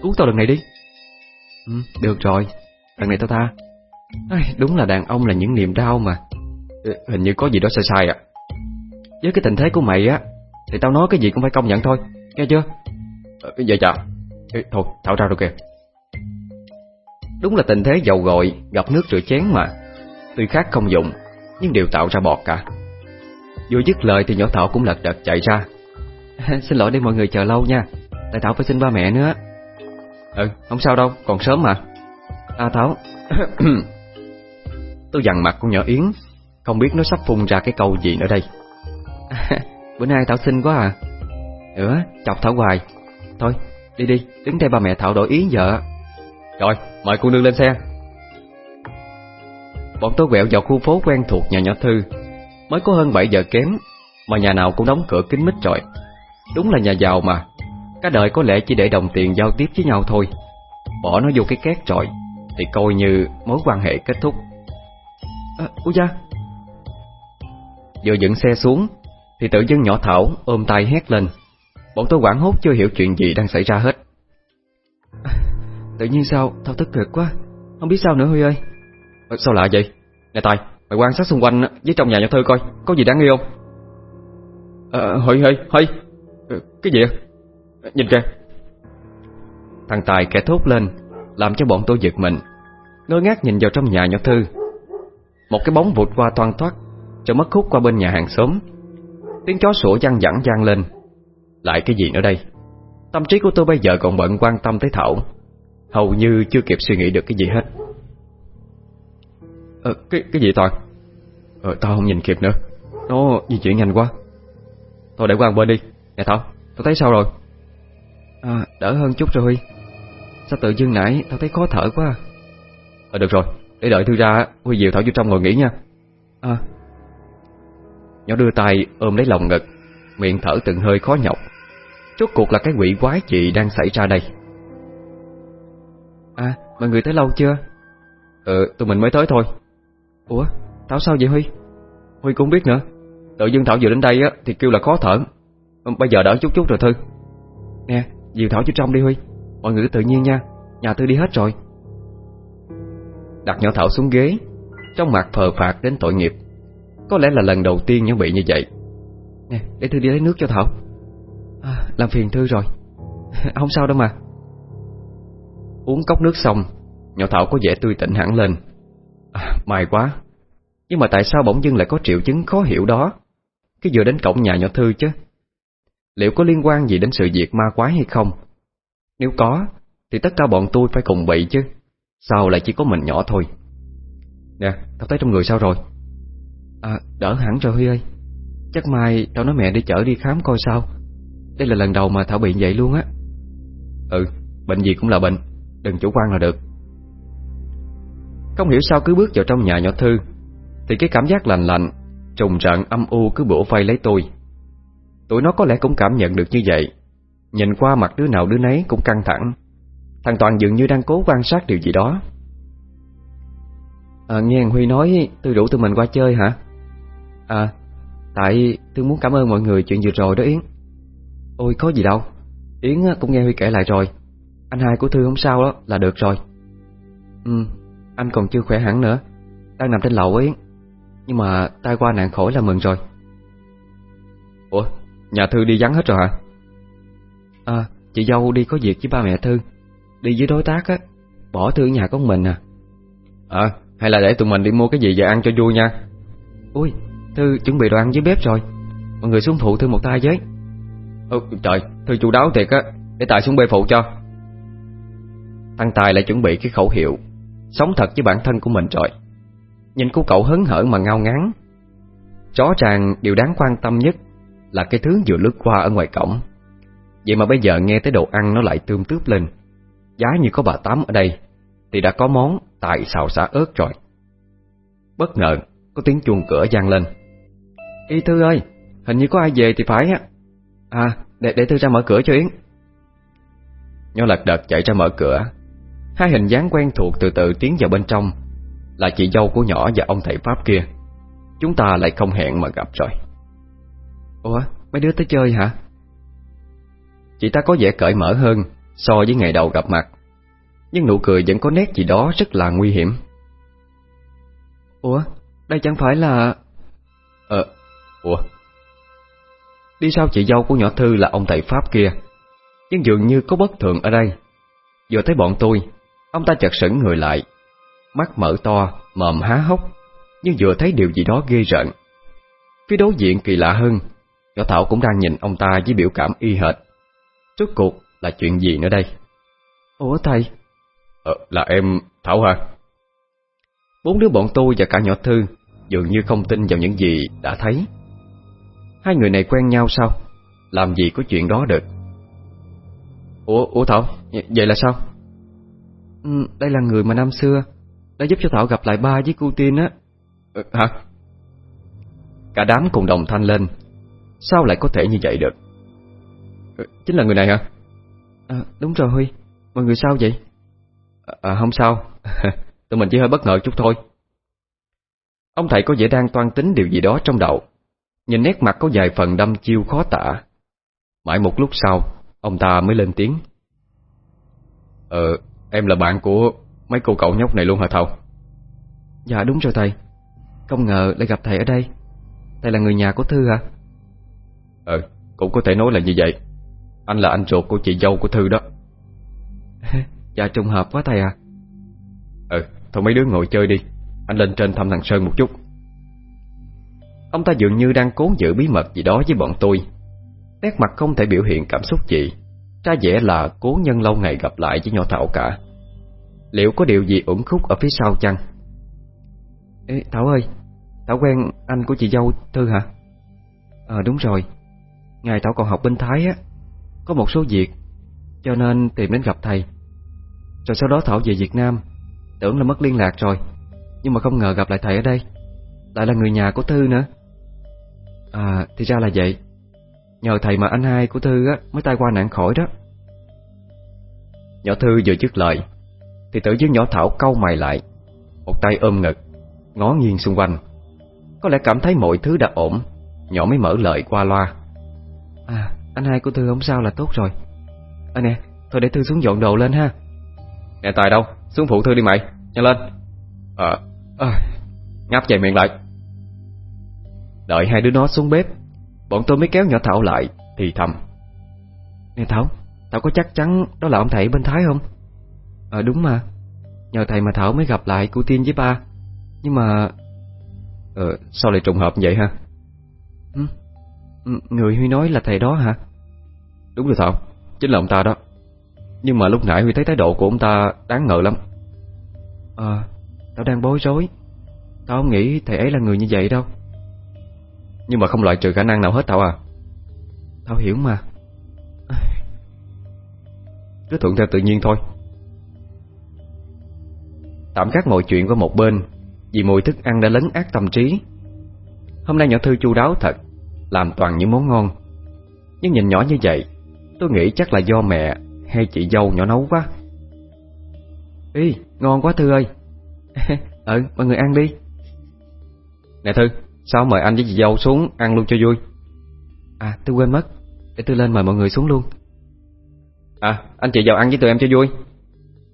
Cứu tao lần này đi. Ừ, Được rồi. Lần này tao tha. Ai, Đúng là đàn ông là những niềm đau mà. Ừ, Hình như có gì đó sai sai à Với cái tình thế của mày á Thì tao nói cái gì cũng phải công nhận thôi. Nghe chưa? Ờ, Dạ dạ. Thôi Thảo ra rồi kìa. Đúng là tình thế dầu gội Gặp nước rửa chén mà. Tuy khác không dụng Nhưng đều tạo ra bọt cả. Vừa dứt lời thì nhỏ Thảo cũng lật đật chạy ra. Xin lỗi để mọi người chờ lâu nha. Tại Thảo phải xin ba mẹ nữa. Ừ. Không sao đâu còn sớm mà. À Thảo. Tôi dằn mặt con nhỏ Yến. Không biết nó sắp phun ra cái câu gì nữa đây. Bữa nay Thảo xinh quá à. Nữa chọc Thảo hoài. Thôi đi đi đứng đây ba mẹ Thảo đổi ý vợ. Rồi mời cô nương lên xe. Bọn tôi quẹo vào khu phố quen thuộc nhà nhỏ Thư. Mới có hơn 7 giờ kém Mà nhà nào cũng đóng cửa kín mít rồi Đúng là nhà giàu mà. Cả đời có lẽ chỉ để đồng tiền giao tiếp với nhau thôi. Bỏ nó vô cái két rồi Thì coi như mối quan hệ kết thúc. À, Ui da Vừa dựng xe xuống Thì tự dưng nhỏ Thảo ôm tay hét lên. Bọn tôi quảng hốt chưa hiểu chuyện gì đang xảy ra hết. À, Tự nhiên sao? Tao tức cực quá. Không biết sao nữa Huy ơi. À, Sao lạ vậy? Nè Tài Mày quan sát xung quanh với trong nhà nhà Thư coi Có gì đáng nghi không? À, Huy Huy Huy. Ờ, cái gì Nhìn kìa. Thằng Tài kẻ thốt lên Làm cho bọn tôi giật mình. Ngơ ngác nhìn vào trong nhà nhỏ Thư. Một cái bóng vụt qua toan thoát Rồi mất khúc qua bên nhà hàng xóm. Tiếng chó sủa văng vẳng vang lên. Lại cái gì nữa đây? Tâm trí của tôi bây giờ còn bận quan tâm tới Thảo. Hầu như chưa kịp suy nghĩ được cái gì hết. Ờ, Cái cái gì Toàn? Ờ tao không nhìn kịp nữa. Nó di chuyển nhanh quá. Thôi để qua bên đi. Nè Thảo Tao thấy sao rồi? À đỡ hơn chút rồi. Huy Sao tự dưng nãy tao thấy khó thở quá Ờ được rồi Để đợi Thư ra Huy dìu Thảo vô trong ngồi nghỉ nha. À. Nhỏ đưa tay ôm lấy lòng ngực Miệng thở từng hơi khó nhọc. Rốt cuộc là cái quỷ quái gì đang xảy ra đây? À mọi người tới lâu chưa? Ừ tụi mình mới tới thôi. Ủa Thảo sao vậy Huy? Huy cũng biết nữa. Tự dưng Thảo vừa đến đây á thì kêu là khó thở Bây giờ đỡ chút chút rồi Thư. Nè dìu Thảo vô trong đi Huy. Mọi người tự nhiên nha Nhà Thư đi hết rồi. Đặt nhỏ Thảo xuống ghế Trong mặt phờ phạt đến tội nghiệp. Có lẽ là lần đầu tiên nhỏ bị như vậy. Nè để Thư đi lấy nước cho Thảo. À, Làm phiền Thư rồi. Không sao đâu mà. Uống cốc nước xong Nhỏ Thảo có vẻ tươi tỉnh hẳn lên. À, May quá. Nhưng mà tại sao bỗng dưng lại có triệu chứng khó hiểu đó? Khi vừa đến cổng nhà nhỏ Thư chứ. Liệu có liên quan gì đến sự việc ma quái hay không? Nếu có, Thì tất cả bọn tôi phải cùng bị chứ. Sao lại chỉ có mình nhỏ thôi? Nè, tao thấy trong người sao rồi? À đỡ hẳn rồi Huy ơi. Chắc mai tao nói mẹ đi chở đi khám coi sao. Đây là lần đầu mà Thảo bị vậy luôn á. Ừ Bệnh gì cũng là bệnh. Đừng chủ quan là được. Không hiểu sao cứ bước vào trong nhà nhỏ Thư, Thì cái cảm giác lành lạnh, Trùng trận âm u cứ bủa vây lấy tôi. Tụi nó có lẽ cũng cảm nhận được như vậy. Nhìn qua mặt đứa nào đứa nấy cũng căng thẳng. Thằng Toàn dường như đang cố quan sát điều gì đó. À, Nghe Huy nói Tư rủ tụi mình qua chơi hả? À Tại tôi muốn cảm ơn mọi người chuyện vừa rồi đó Yến. Ôi có gì đâu. Yến cũng nghe Huy kể lại rồi. Anh hai của Thư không sao đó là được rồi. Ừ Anh còn chưa khỏe hẳn nữa. Đang nằm trên lầu Yến Nhưng mà tai qua nạn khỏi là mừng rồi. Ủa? Nhà Thư đi vắng hết rồi hả? À chị dâu đi có việc với ba mẹ Thư. Đi với đối tác á Bỏ Thư ở nhà con mình à. À hay là để tụi mình đi mua cái gì về ăn cho vui nha. Ui Thư chuẩn bị đồ ăn dưới bếp rồi. Mọi người xuống phụ Thư một tay với. Ừ, Trời Thư chu đáo thiệt á. Để Tài xuống bê phụ cho. Thằng Tài lại chuẩn bị cái khẩu hiệu Sống thật với bản thân của mình rồi. Nhìn cô cậu hấn hở mà ngao ngán. Rõ ràng điều đáng quan tâm nhất là cái thứ vừa lướt qua ở ngoài cổng. Vậy mà bây giờ nghe tới đồ ăn Nó lại tươm tướp lên. Giá như có bà Tám ở đây Thì đã có món tại xào xả ớt rồi. Bất ngờ Có tiếng chuông cửa vang lên. Y Thư ơi Hình như có ai về thì phải á. À để, để Thư ra mở cửa cho Yến. Nhỏ lật đật chạy ra mở cửa. Hai hình dáng quen thuộc từ từ tiến vào bên trong Là chị dâu của nhỏ và ông thầy Pháp kia. Chúng ta lại không hẹn mà gặp rồi. Ủa, mấy đứa tới chơi hả? Chị ta có vẻ cởi mở hơn So với ngày đầu gặp mặt. Nhưng nụ cười vẫn có nét gì đó rất là nguy hiểm. Ủa, đây chẳng phải là... Ờ, ủa. Đi sau chị dâu của nhỏ Thư là ông thầy Pháp kia. Nhưng dường như có bất thường ở đây. Vừa thấy bọn tôi Ông ta chợt sững người lại. Mắt mở to, mồm há hốc. Nhưng vừa thấy điều gì đó ghê rợn. Phía đối diện kỳ lạ hơn Nhỏ Thảo cũng đang nhìn ông ta với biểu cảm y hệt. Rốt cuộc là chuyện gì nữa đây? Ủa thầy? Ờ, là em Thảo hả? Bốn đứa bọn tôi và cả nhỏ Thư Dường như không tin vào những gì đã thấy. Hai người này quen nhau sao? Làm gì có chuyện đó được? Ủa, Ủa Thảo Vậy là sao? Ừ, Đây là người mà năm xưa Đã giúp cho Thảo gặp lại ba với cô Tiên á. Ừ, Hả? Cả đám cùng đồng thanh lên Sao lại có thể như vậy được? Ừ, Chính là người này hả? À, Đúng rồi Huy. Mọi người sao vậy? À, à, Không sao. Tụi mình chỉ hơi bất ngờ chút thôi. Ông thầy có vẻ đang toan tính điều gì đó trong đầu. Nhìn nét mặt có vài phần đâm chiêu khó tả. Mãi một lúc sau Ông ta mới lên tiếng. Ờ Em là bạn của mấy cô cậu nhóc này luôn hả Thầu Dạ đúng rồi thầy. Không ngờ lại gặp thầy ở đây. Thầy là người nhà của Thư hả Ờ cũng có thể nói là như vậy. Anh là anh ruột của chị dâu của Thư đó. Dạ trùng hợp quá thầy à Ừ Thôi mấy đứa ngồi chơi đi. Anh lên trên thăm thằng Sơn một chút. Ông ta dường như đang cố giữ bí mật gì đó với bọn tôi. Nét mặt không thể biểu hiện cảm xúc gì Ra vẻ là cố nhân lâu ngày gặp lại với nhỏ Thảo cả. Liệu có điều gì ủng khúc ở phía sau chăng? Ê, Thảo ơi Thảo quen anh của chị dâu Thư hả? Ờ đúng rồi Ngày Thảo còn học bên Thái á, Có một số việc Cho nên tìm đến gặp thầy. Rồi sau đó Thảo về Việt Nam, Tưởng là mất liên lạc rồi, Nhưng mà không ngờ gặp lại thầy ở đây, Lại là người nhà của Thư nữa. À thì ra là vậy. Nhờ thầy mà anh hai của Thư á Mới tai qua nạn khỏi đó. Nhỏ Thư vừa dứt lời, Thì tự dưng nhỏ Thảo câu mày lại, Một tay ôm ngực, Ngó nghiêng xung quanh. Có lẽ cảm thấy mọi thứ đã ổn, Nhỏ mới mở lời qua loa. À anh hai của Thư không sao là tốt rồi. À nè Thôi để Thư xuống dọn đồ lên ha. Nè Tài đâu? Xuống phụ Thư đi mày. Nhanh lên. Ờ. À, Ngáp chạy miệng lại. Đợi hai đứa nó xuống bếp. Bọn tôi mới kéo nhỏ Thảo lại Thì thầm. Nè Thảo Thảo có chắc chắn đó là ông thầy bên Thái không? Ờ đúng mà. Nhờ thầy mà Thảo mới gặp lại cô Tiên với ba. Nhưng mà Ờ sao lại trùng hợp vậy ha? Ừ? Người Huy nói là thầy đó hả? Đúng rồi Thảo Chính là ông ta đó. Nhưng mà lúc nãy Huy thấy thái độ của ông ta đáng ngờ lắm. Ờ Tao đang bối rối. Tao không nghĩ thầy ấy là người như vậy đâu. Nhưng mà không loại trừ khả năng nào hết Thảo à. Tao hiểu mà. Cứ thuận theo tự nhiên thôi. Tạm gác mọi chuyện qua một bên Vì mùi thức ăn đã lấn át tâm trí. Hôm nay nhỏ Thư chu đáo thật làm toàn những món ngon. Nhưng nhìn nhỏ như vậy Tôi nghĩ chắc là do mẹ hay chị dâu nhỏ nấu quá. Ý, ngon quá Thư ơi. Ừ, mọi người ăn đi. Nè Thư, sao mời anh với chị dâu xuống ăn luôn cho vui? À, tôi quên mất. Để tôi lên mời mọi người xuống luôn. À, anh chị vào ăn với tụi em cho vui.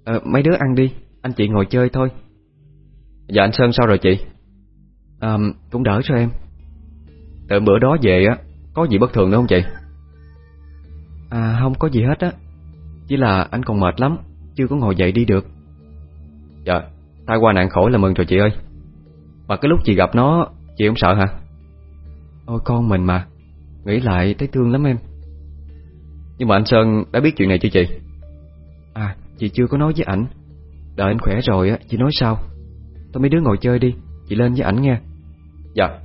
Ờ, mấy đứa ăn đi Anh chị ngồi chơi thôi. Dạ anh Sơn sao rồi chị? À, cũng đỡ cho em. Từ bữa đó về á Có gì bất thường nữa không chị? À không có gì hết á. Chỉ là anh còn mệt lắm Chưa có ngồi dậy đi được. Dạ Tai qua nạn khỏi là mừng rồi chị ơi. Mà cái lúc chị gặp nó Chị không sợ hả? Ôi con mình mà. Nghĩ lại thấy thương lắm em. Nhưng mà anh Sơn đã biết chuyện này chưa chị? À chị chưa có nói với ảnh. Đợi anh khỏe rồi á chị nói sao Thôi mấy đứa ngồi chơi đi Chị lên với ảnh nghe. Dạ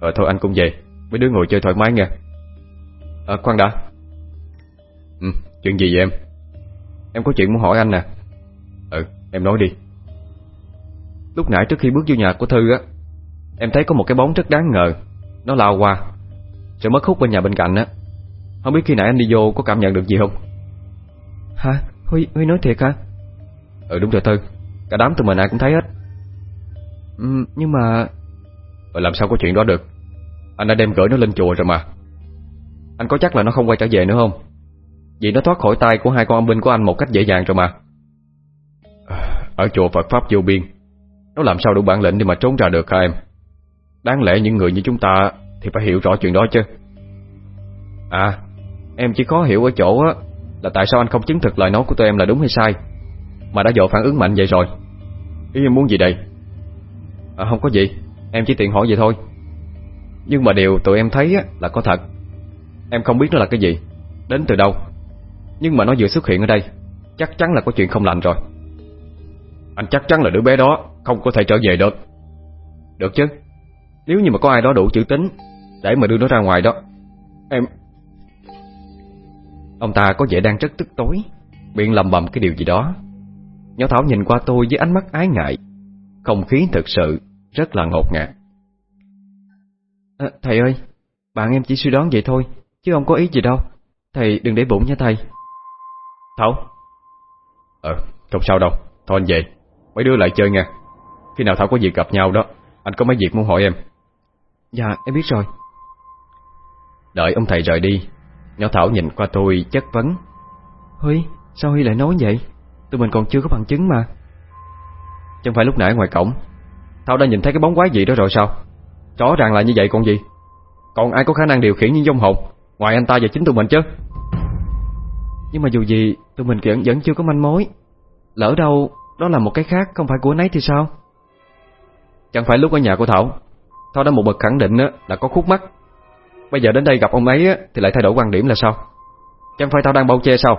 Ờ thôi anh cũng về. Mấy đứa ngồi chơi thoải mái nghe Ờ khoan đã. Ừ chuyện gì vậy em? Em có chuyện muốn hỏi anh nè. Ừ em nói đi. Lúc nãy trước khi bước vô nhà của Thư á Em thấy có một cái bóng rất đáng ngờ. Nó lao qua Rồi mất hút bên nhà bên cạnh á. Không biết khi nãy anh đi vô có cảm nhận được gì không? Hả? Huy, Huy nói thiệt hả? Ừ đúng rồi Tư Cả đám tụi mình ai cũng thấy hết. Ừ, Nhưng mà rồi làm sao có chuyện đó được? Anh đã đem gửi nó lên chùa rồi mà. Anh có chắc là nó không quay trở về nữa không? Vì nó thoát khỏi tay của hai con âm binh của anh Một cách dễ dàng rồi mà. Ở chùa Phật Pháp vô biên, Nó làm sao đủ bản lĩnh để mà trốn ra được hả em? Đáng lẽ những người như chúng ta Thì phải hiểu rõ chuyện đó chứ. À Em chỉ khó hiểu ở chỗ á, Là tại sao anh không chứng thực lời nói của tụi em là đúng hay sai, Mà đã dội phản ứng mạnh vậy rồi. Ý em muốn gì đây? À không có gì. Em chỉ tiện hỏi vậy thôi. Nhưng mà điều tụi em thấy á, là có thật. Em không biết nó là cái gì Đến từ đâu. Nhưng mà nó vừa xuất hiện ở đây Chắc chắn là có chuyện không lành rồi. Anh chắc chắn là đứa bé đó Không có thể trở về được. Được chứ? Nếu như mà có ai đó đủ chữ tính Để mà đưa nó ra ngoài đó Em Ông ta có vẻ đang rất tức tối Biện lầm bầm cái điều gì đó. Nhỏ Thảo nhìn qua tôi với ánh mắt ái ngại Không khí thực sự rất là ngột ngạt. À, Thầy ơi Bạn em chỉ suy đoán vậy thôi Chứ không có ý gì đâu. Thầy đừng để bụng nha thầy. Thảo Ờ không sao đâu Thôi anh về Mấy đứa lại chơi nha. Khi nào Thảo có việc gặp nhau đó Anh có mấy việc muốn hỏi em. Dạ em biết rồi. Đợi ông thầy rời đi Nhỏ Thảo nhìn qua tôi chất vấn. Huy, sao Huy lại nói vậy? Tụi mình còn chưa có bằng chứng mà. Chẳng phải lúc nãy ngoài cổng Tao đã nhìn thấy cái bóng quái gì đó rồi sao? Rõ ràng là như vậy còn gì? Còn ai có khả năng điều khiển những dông hồn? Ngoài anh ta và chính tụi mình chứ. Nhưng mà dù gì Tụi mình vẫn, vẫn chưa có manh mối. Lỡ đâu đó là một cái khác Không phải của nấy thì sao? Chẳng phải lúc ở nhà của Thảo Thảo đã một bậc khẳng định là có khúc mắc Bây giờ đến đây gặp ông ấy Thì lại thay đổi quan điểm là sao? Chẳng phải tao đang bao che sao?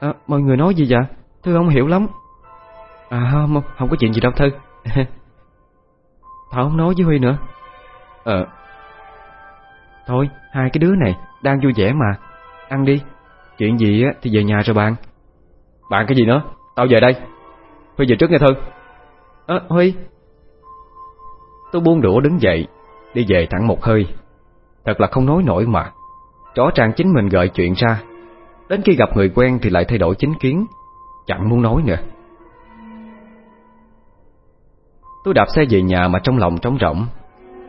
À, Mọi người nói gì vậy? Thư không hiểu lắm. À không, không có chuyện gì đâu Thư. Thảo không nói với Huy nữa. Ờ. Thôi hai cái đứa này Đang vui vẻ mà. Ăn đi. Chuyện gì á thì về nhà rồi bạn. Bạn cái gì nữa? Tao về đây. Huy về trước nghe Thư. Ờ à, Huy. Tôi buông đũa đứng dậy Đi về thẳng một hơi. Thật là không nói nổi mà. Rõ ràng chính mình gợi chuyện ra. Đến khi gặp người quen thì lại thay đổi chính kiến. Chẳng muốn nói nữa. Tôi đạp xe về nhà mà trong lòng trống rỗng.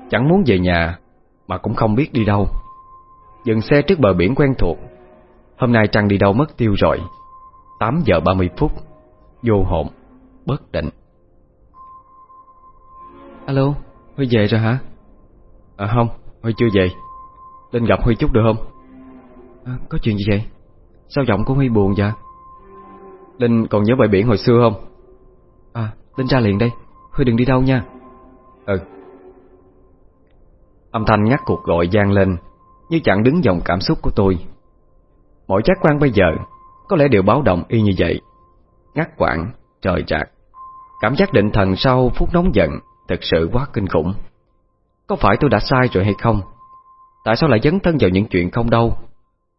Chẳng muốn về nhà Mà cũng không biết đi đâu. Dừng xe trước bờ biển quen thuộc. Hôm nay Trăng đi đâu mất tiêu rồi. 8 giờ 30 phút. Vô hồn Bất định Alo Huy về rồi hả? À không Huy chưa về. Linh gặp Huy chút được không? À, Có chuyện gì vậy? Sao giọng của Huy buồn vậy? Linh còn nhớ bãi biển hồi xưa không? À Linh ra liền đây Huy đừng đi đâu nha. Ừ. Âm thanh ngắt cuộc gọi gian lên Như chặn đứng dòng cảm xúc của tôi. Mọi giác quan bây giờ Có lẽ đều báo động y như vậy. Ngắt quãng, trời trạc Cảm giác định thần sau phút nóng giận Thật sự quá kinh khủng. Có phải tôi đã sai rồi hay không? Tại sao lại dấn thân vào những chuyện không đâu?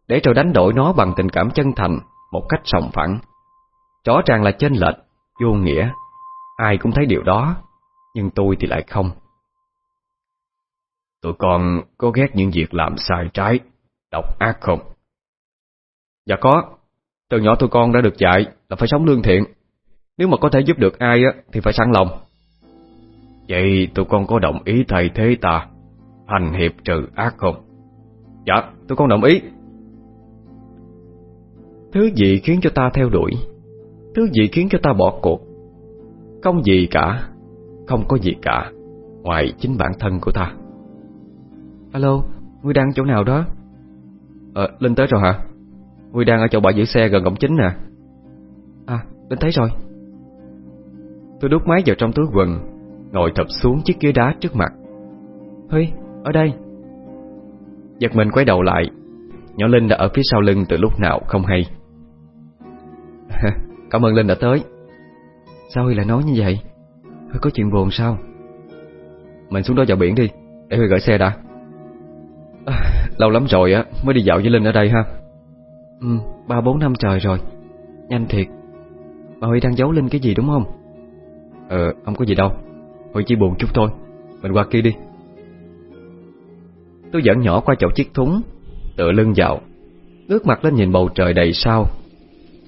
Để rồi đánh đổi nó bằng tình cảm chân thành Một cách sòng phẳng. Rõ ràng là chênh lệch, vô nghĩa. Ai cũng thấy điều đó Nhưng tôi thì lại không. Tụi con có ghét những việc làm sai trái Độc ác không? Dạ có. Từ nhỏ tụi con đã được dạy là phải sống lương thiện. Nếu mà có thể giúp được ai á thì phải sẵn lòng. Vậy tụi con có đồng ý thầy thế ta Hành hiệp trừ ác không? Dạ, tôi con đồng ý. Thứ gì khiến cho ta theo đuổi? Thứ gì khiến cho ta bỏ cuộc? Không gì cả? Không có gì cả Ngoài chính bản thân của ta. Alo, Huy đang chỗ nào đó? Ờ, Linh tới rồi hả? Huy đang ở chỗ bãi giữ xe gần cổng chính nè. À, Linh thấy rồi. Tôi đút máy vào trong túi quần Ngồi thập xuống chiếc ghế đá trước mặt. Huy, ở đây. Giật mình quay đầu lại Nhỏ Linh đã ở phía sau lưng từ lúc nào không hay. Cảm ơn Linh đã tới Sao Huy lại nói như vậy? Huy có chuyện buồn sao? Mình xuống đó vào biển đi Để Huy gửi xe đã. À, Lâu lắm rồi á mới đi dạo với Linh ở đây ha. Ừ, ba bốn năm trời rồi. Nhanh thiệt. Mà Huy đang giấu Linh cái gì đúng không? Ờ, không có gì đâu. Huy chỉ buồn chút thôi. Mình qua kia đi. Tôi dẫn nhỏ qua chỗ chiếc thúng Tựa lưng vào. Ngước mặt lên nhìn bầu trời đầy sao.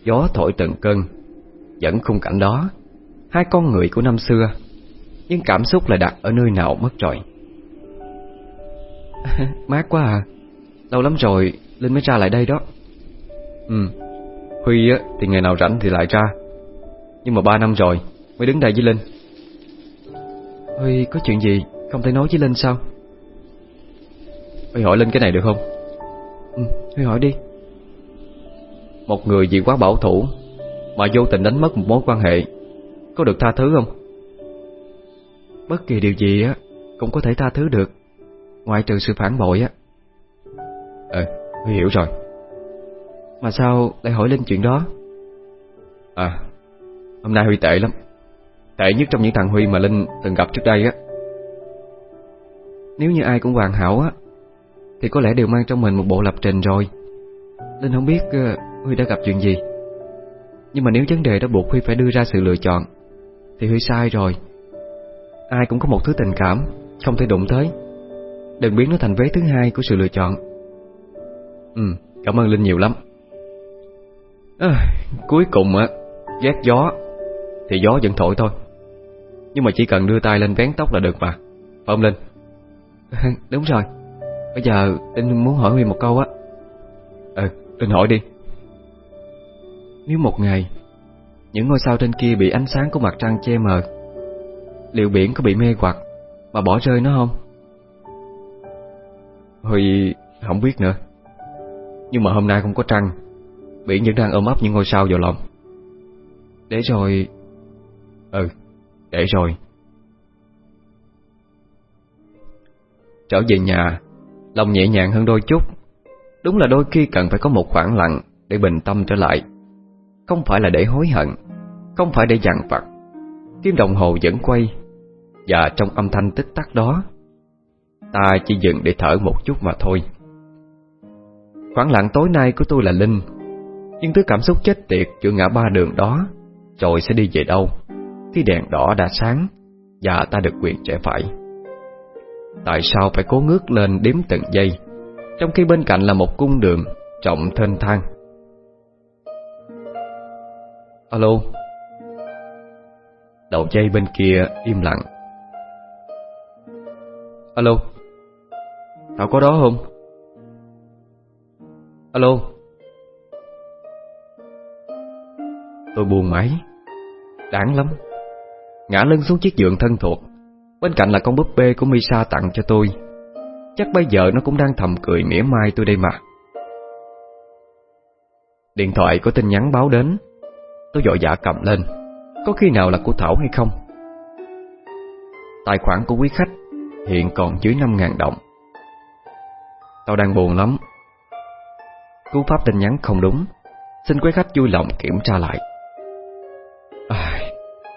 Gió thổi từng cơn Dẫn khung cảnh đó. Hai con người của năm xưa Nhưng cảm xúc lại đặt ở nơi nào mất rồi. Mát quá à Lâu lắm rồi Linh mới ra lại đây đó. Ừ Huy á, thì ngày nào rảnh thì lại ra Nhưng mà ba năm rồi Mới đứng đây với Linh. Huy có chuyện gì Không thể nói với Linh sao? Huy hỏi Linh cái này được không? Ừ Huy hỏi đi. Một người vì quá bảo thủ Mà vô tình đánh mất một mối quan hệ có được tha thứ không? Bất kỳ điều gì á Cũng có thể tha thứ được. Ngoại trừ sự phản bội á. Ờ Huy hiểu rồi. Mà sao lại hỏi Linh chuyện đó? À Hôm nay Huy tệ lắm. Tệ nhất trong những thằng Huy mà Linh từng gặp trước đây á. Nếu như ai cũng hoàn hảo á Thì có lẽ đều mang trong mình một bộ lập trình rồi. Linh không biết uh, Huy đã gặp chuyện gì. Nhưng mà nếu vấn đề đó buộc Huy phải đưa ra sự lựa chọn Thì Huy sai rồi. Ai cũng có một thứ tình cảm Không thể đụng tới. Đừng biến nó thành vế thứ hai của sự lựa chọn. Ừ, cảm ơn Linh nhiều lắm. À, Cuối cùng á Ghét gió Thì gió vẫn thổi thôi. Nhưng mà chỉ cần đưa tay lên vén tóc là được mà. Phải không Linh? Đúng rồi. Bây giờ Linh muốn hỏi Huy một câu á. Ừ, Linh hỏi đi. Nếu một ngày những ngôi sao trên kia bị ánh sáng của mặt trăng che mờ. Liệu biển có bị mê hoặc Mà bỏ rơi nó không? Huy không biết nữa. Nhưng mà hôm nay không có trăng. Biển vẫn đang ôm ấp những ngôi sao vào lòng. Để rồi Ừ, để rồi. Trở về nhà Lòng nhẹ nhàng hơn đôi chút. Đúng là đôi khi cần phải có một khoảng lặng Để bình tâm trở lại. Không phải là để hối hận. Không phải để dằn vặt. Kim đồng hồ vẫn quay, Và trong âm thanh tích tắc đó, Ta chỉ dừng để thở một chút mà thôi. Khoảng lặng tối nay của tôi là Linh, Nhưng thứ cảm xúc chết tiệt giữa ngã ba đường đó, Rồi sẽ đi về đâu, Khi đèn đỏ đã sáng Và ta được quyền trẻ phải. Tại sao phải cố ngước lên đếm từng giây, Trong khi bên cạnh là một cung đường Trọng thênh thang? Alo? Đầu dây bên kia im lặng. Alo Thảo có đó không? Alo, Tôi buồn máy Đáng lắm. Ngã lưng xuống chiếc giường thân thuộc, Bên cạnh là con búp bê của Misa tặng cho tôi. Chắc bây giờ nó cũng đang thầm cười mỉa mai tôi đây mà. Điện thoại có tin nhắn báo đến, Tôi dội dạ cầm lên. Có khi nào là của Thảo hay không? Tài khoản của quý khách Hiện còn dưới 5.000 đồng. Tao đang buồn lắm. Cú pháp tin nhắn không đúng. Xin quý khách vui lòng kiểm tra lại. À,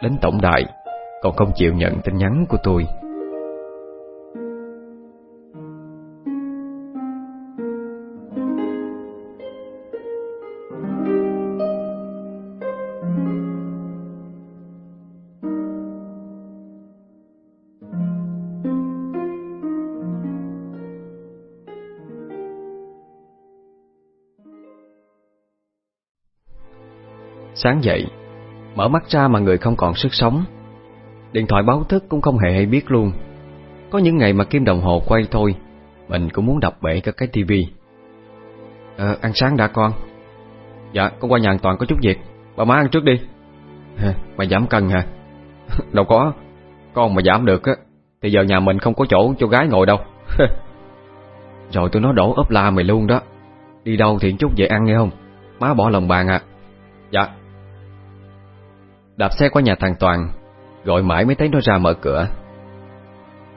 Đến tổng đài Còn không chịu nhận tin nhắn của tôi. Sáng dậy Mở mắt ra mà người không còn sức sống. Điện thoại báo thức cũng không hề hay biết luôn. Có những ngày mà kim đồng hồ quay thôi Mình cũng muốn đập bể cả cái tivi. Ờ, ăn sáng đã con. Dạ, con qua nhà Toàn có chút việc. Bà má ăn trước đi. Mày giảm cân hả? đâu có. Con mà giảm được á Thì giờ nhà mình không có chỗ cho gái ngồi đâu. Rồi tôi nói đổ ốp la mày luôn đó. Đi đâu thì chút về ăn nghe không? Má bỏ lòng bàn à. Dạ. Đạp xe qua nhà thằng Toàn Gọi mãi mới thấy nó ra mở cửa.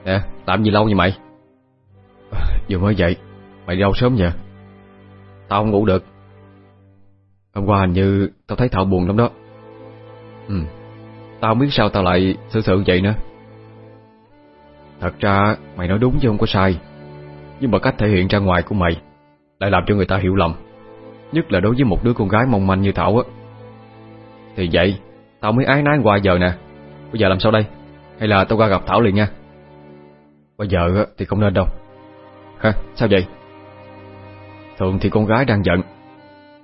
Nè, làm gì lâu vậy mày? Vừa mới dậy Mày đi đâu sớm vậy? Tao không ngủ được. Hôm qua hình như tao thấy Thảo buồn lắm đó. Ừ Tao không biết sao tao lại xử sự vậy nữa. Thật ra mày nói đúng chứ không có sai. Nhưng mà cách thể hiện ra ngoài của mày Lại làm cho người ta hiểu lầm. Nhất là đối với một đứa con gái mong manh như Thảo á. Thì vậy Tao mới ái nái qua giờ nè. Bây giờ làm sao đây? Hay là tao qua gặp Thảo liền nha. Bây giờ thì không nên đâu. Hả sao vậy? Thường thì con gái đang giận.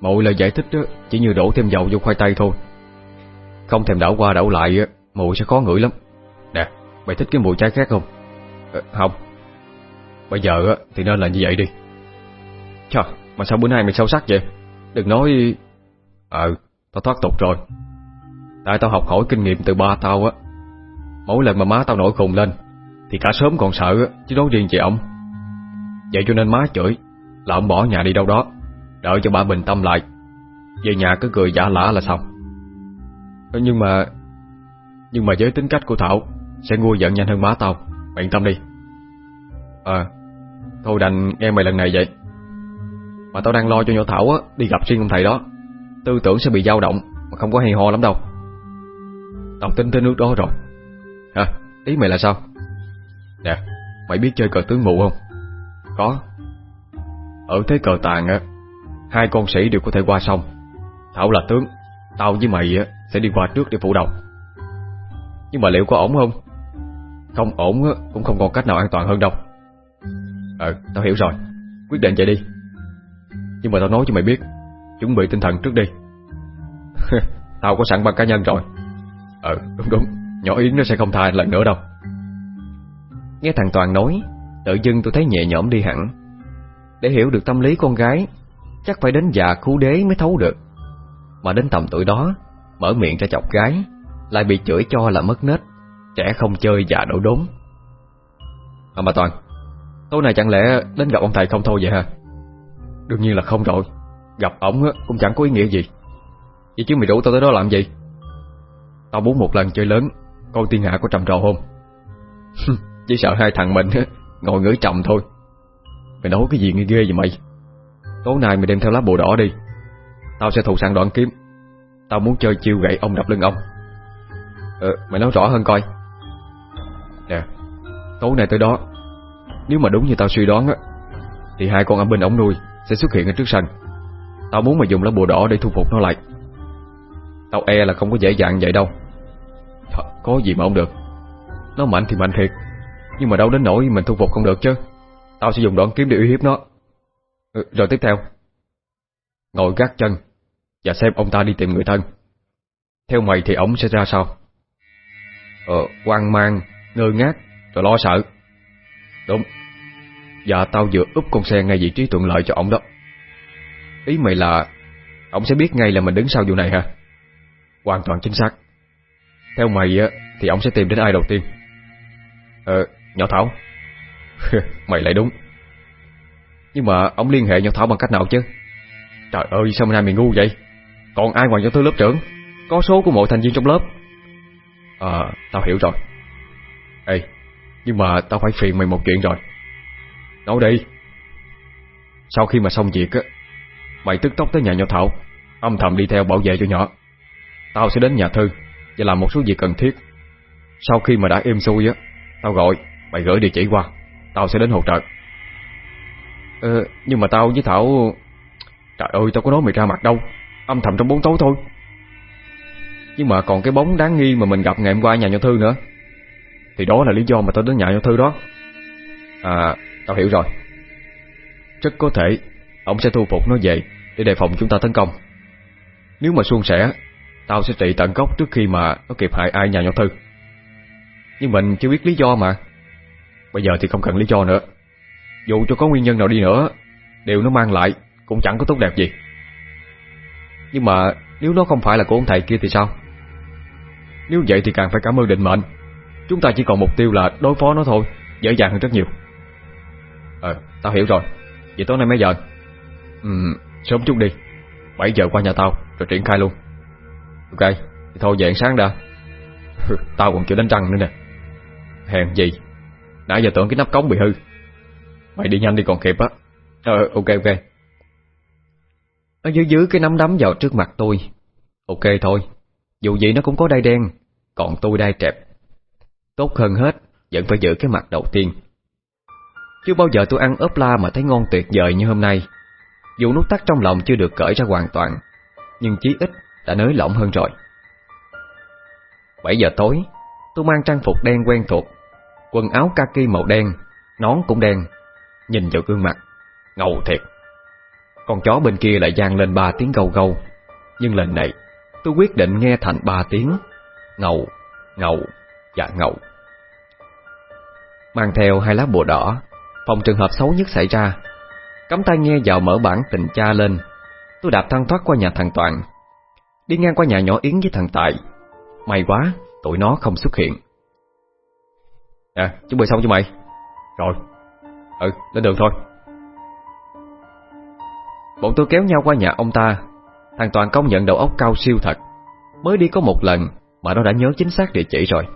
Mọi lời giải thích chỉ như đổ thêm dầu vô khoai tây thôi. Không thèm đảo qua đảo lại Mùi sẽ khó ngửi lắm. Nè, mày thích cái mùi trái khác không? À, không. Bây giờ thì nên là như vậy đi. Chà, mà sao bữa nay mày sâu sắc vậy? Đừng nói... Ờ, tao thoát tục rồi. Tại tao học hỏi kinh nghiệm từ ba tao á. Mỗi lần mà má tao nổi khùng lên, Thì cả sớm còn sợ, chứ nói riêng chị ông Vậy cho nên má chửi, Là ông bỏ nhà đi đâu đó, Đợi cho bà bình tâm lại. Về nhà cứ cười giả lả là xong. Nhưng mà Nhưng mà với tính cách của Thảo, Sẽ nguôi giận nhanh hơn má tao. Mày yên tâm đi. À Thôi đành nghe mày lần này vậy. Mà tao đang lo cho nhỏ Thảo á, Đi gặp riêng ông thầy đó. Tư tưởng sẽ bị dao động, Mà không có hay ho lắm đâu. Tao tin tới nước đó rồi. Hả? Ý mày là sao? Nè, mày biết chơi cờ tướng mù không? Có. Ở thế cờ tàn á Hai con sĩ đều có thể qua sông. Thảo là tướng Tao với mày á sẽ đi qua trước để phụ đầu. Nhưng mà liệu có ổn không? Không ổn á Cũng không còn cách nào an toàn hơn đâu. Ờ, tao hiểu rồi. Quyết định chạy đi. Nhưng mà tao nói cho mày biết Chuẩn bị tinh thần trước đi. Tao có sẵn bằng cá nhân rồi. Ờ, đúng đúng. Nhỏ Yến nó sẽ không tha lần nữa đâu. Nghe thằng Toàn nói Tự dưng tôi thấy nhẹ nhõm đi hẳn. Để hiểu được tâm lý con gái Chắc phải đến già cứu đế mới thấu được. Mà đến tầm tuổi đó Mở miệng ra chọc gái Lại bị chửi cho là mất nết Trẻ không chơi già đổ đốn À mà Toàn Tối nay chẳng lẽ đến gặp ông thầy không thôi vậy hả? Đương nhiên là không rồi. Gặp ổng cũng chẳng có ý nghĩa gì. Vậy chứ mày rủ tao tới đó làm gì? Tao muốn một lần chơi lớn Coi thiên hạ có trầm trồ không Chỉ sợ hai thằng mình Ngồi ngửi trầm thôi. Mày nói cái gì nghe ghê vậy mày? Tối nay mày đem theo lá bùa đỏ đi. Tao sẽ thù sang đoạn kiếm. Tao muốn chơi chiêu gậy ông đập lưng ông. Ờ, mày nói rõ hơn coi. Nè Tối nay tới đó Nếu mà đúng như tao suy đoán á Thì hai con âm binh ổng nuôi Sẽ xuất hiện ở trước sân. Tao muốn mày dùng lá bùa đỏ để thu phục nó lại. Tao e là không có dễ dàng vậy đâu. Thật, Có gì mà không được. Nó mạnh thì mạnh thiệt Nhưng mà đâu đến nỗi mình thu phục không được chứ. Tao sẽ dùng đoạn kiếm để uy hiếp nó. Ừ, Rồi tiếp theo. Ngồi gác chân Và xem ông ta đi tìm người thân. Theo mày thì ổng sẽ ra sao? Ờ, hoang mang Ngơ ngác, rồi lo sợ. Đúng. Và tao vừa úp con xe ngay vị trí thuận lợi cho ổng đó. Ý mày là Ông sẽ biết ngay là mình đứng sau vụ này hả? Hoàn toàn chính xác. Theo mày á, Thì ông sẽ tìm đến ai đầu tiên? Ờ Nhỏ Thảo. Mày lại đúng. Nhưng mà ông liên hệ Nhỏ Thảo bằng cách nào chứ? Trời ơi, sao hôm nay mày ngu vậy? Còn ai ngoài nhỏ thứ lớp trưởng? Có số của mọi thành viên trong lớp. Ờ tao hiểu rồi. Ê, Nhưng mà tao phải phiền mày một chuyện rồi. Nói đi. Sau khi mà xong việc á, Mày tức tốc tới nhà nhỏ Thảo, Âm thầm đi theo bảo vệ cho nhỏ. Tao sẽ đến nhà thư Và làm một số việc cần thiết. Sau khi mà đã êm xuôi á, Tao gọi, Mày gửi địa chỉ qua, Tao sẽ đến hỗ trợ. Ờ Nhưng mà tao với Thảo, Trời ơi, tao có nói mày ra mặt đâu, Âm thầm trong bóng tối thôi. Nhưng mà còn cái bóng đáng nghi mà mình gặp ngày hôm qua nhà nhỏ thư nữa. Thì đó là lý do mà tao đến nhà nhỏ thư đó. À tao hiểu rồi. Rất có thể, Ông sẽ thu phục nó về Để đề phòng chúng ta tấn công. Nếu mà suôn sẻ Tao sẽ trị tận gốc trước khi mà nó kịp hại ai nhà nhỏ thư. Nhưng mình chưa biết lý do mà. Bây giờ thì không cần lý do nữa. Dù cho có nguyên nhân nào đi nữa Điều nó mang lại Cũng chẳng có tốt đẹp gì. Nhưng mà nếu nó không phải là của ông thầy kia thì sao? Nếu vậy thì càng phải cảm ơn định mệnh. Chúng ta chỉ còn mục tiêu là đối phó nó thôi Dễ dàng hơn rất nhiều. Ờ, tao hiểu rồi. Vậy tối nay mấy giờ? Ừ, sớm chút đi. 7 giờ qua nhà tao Rồi triển khai luôn. Ok, thôi về sáng đã. Tao còn chịu đánh răng nữa nè. Hèn gì? Nãy giờ tưởng cái nắp cống bị hư. Mày đi nhanh đi còn kịp á. Ờ, ok ok. Nó dưới dưới cái nắm đấm vào trước mặt tôi. Ok thôi Dù gì nó cũng có đai đen Còn tôi đai trẹp. Tốt hơn hết Vẫn phải giữ cái mặt đầu tiên. Chưa bao giờ tôi ăn ốp la mà thấy ngon tuyệt vời như hôm nay. Dù nút tắt trong lòng chưa được cởi ra hoàn toàn Nhưng chí ít đã nới lỏng hơn rồi. 7 giờ tối Tôi mang trang phục đen quen thuộc Quần áo kaki màu đen Nón cũng đen Nhìn vào gương mặt Ngầu thiệt. Con chó bên kia lại gian lên ba tiếng gâu gâu Nhưng lần này tôi quyết định nghe thành ba tiếng Ngầu, ngầu và ngầu. Mang theo hai lá bùa đỏ Phòng trường hợp xấu nhất xảy ra. Cắm tay nghe vào mở bản tình cha lên Tôi đạp thăng thoát qua nhà thằng Toàn Đi ngang qua nhà nhỏ Yến với thằng Tài. May quá, tụi nó không xuất hiện. À, chuẩn bị xong chưa mày? Rồi. Ừ, lên đường thôi. Bọn tôi kéo nhau qua nhà ông ta. Thằng Toàn công nhận đầu óc cao siêu thật. Mới đi có một lần Mà nó đã nhớ chính xác địa chỉ rồi.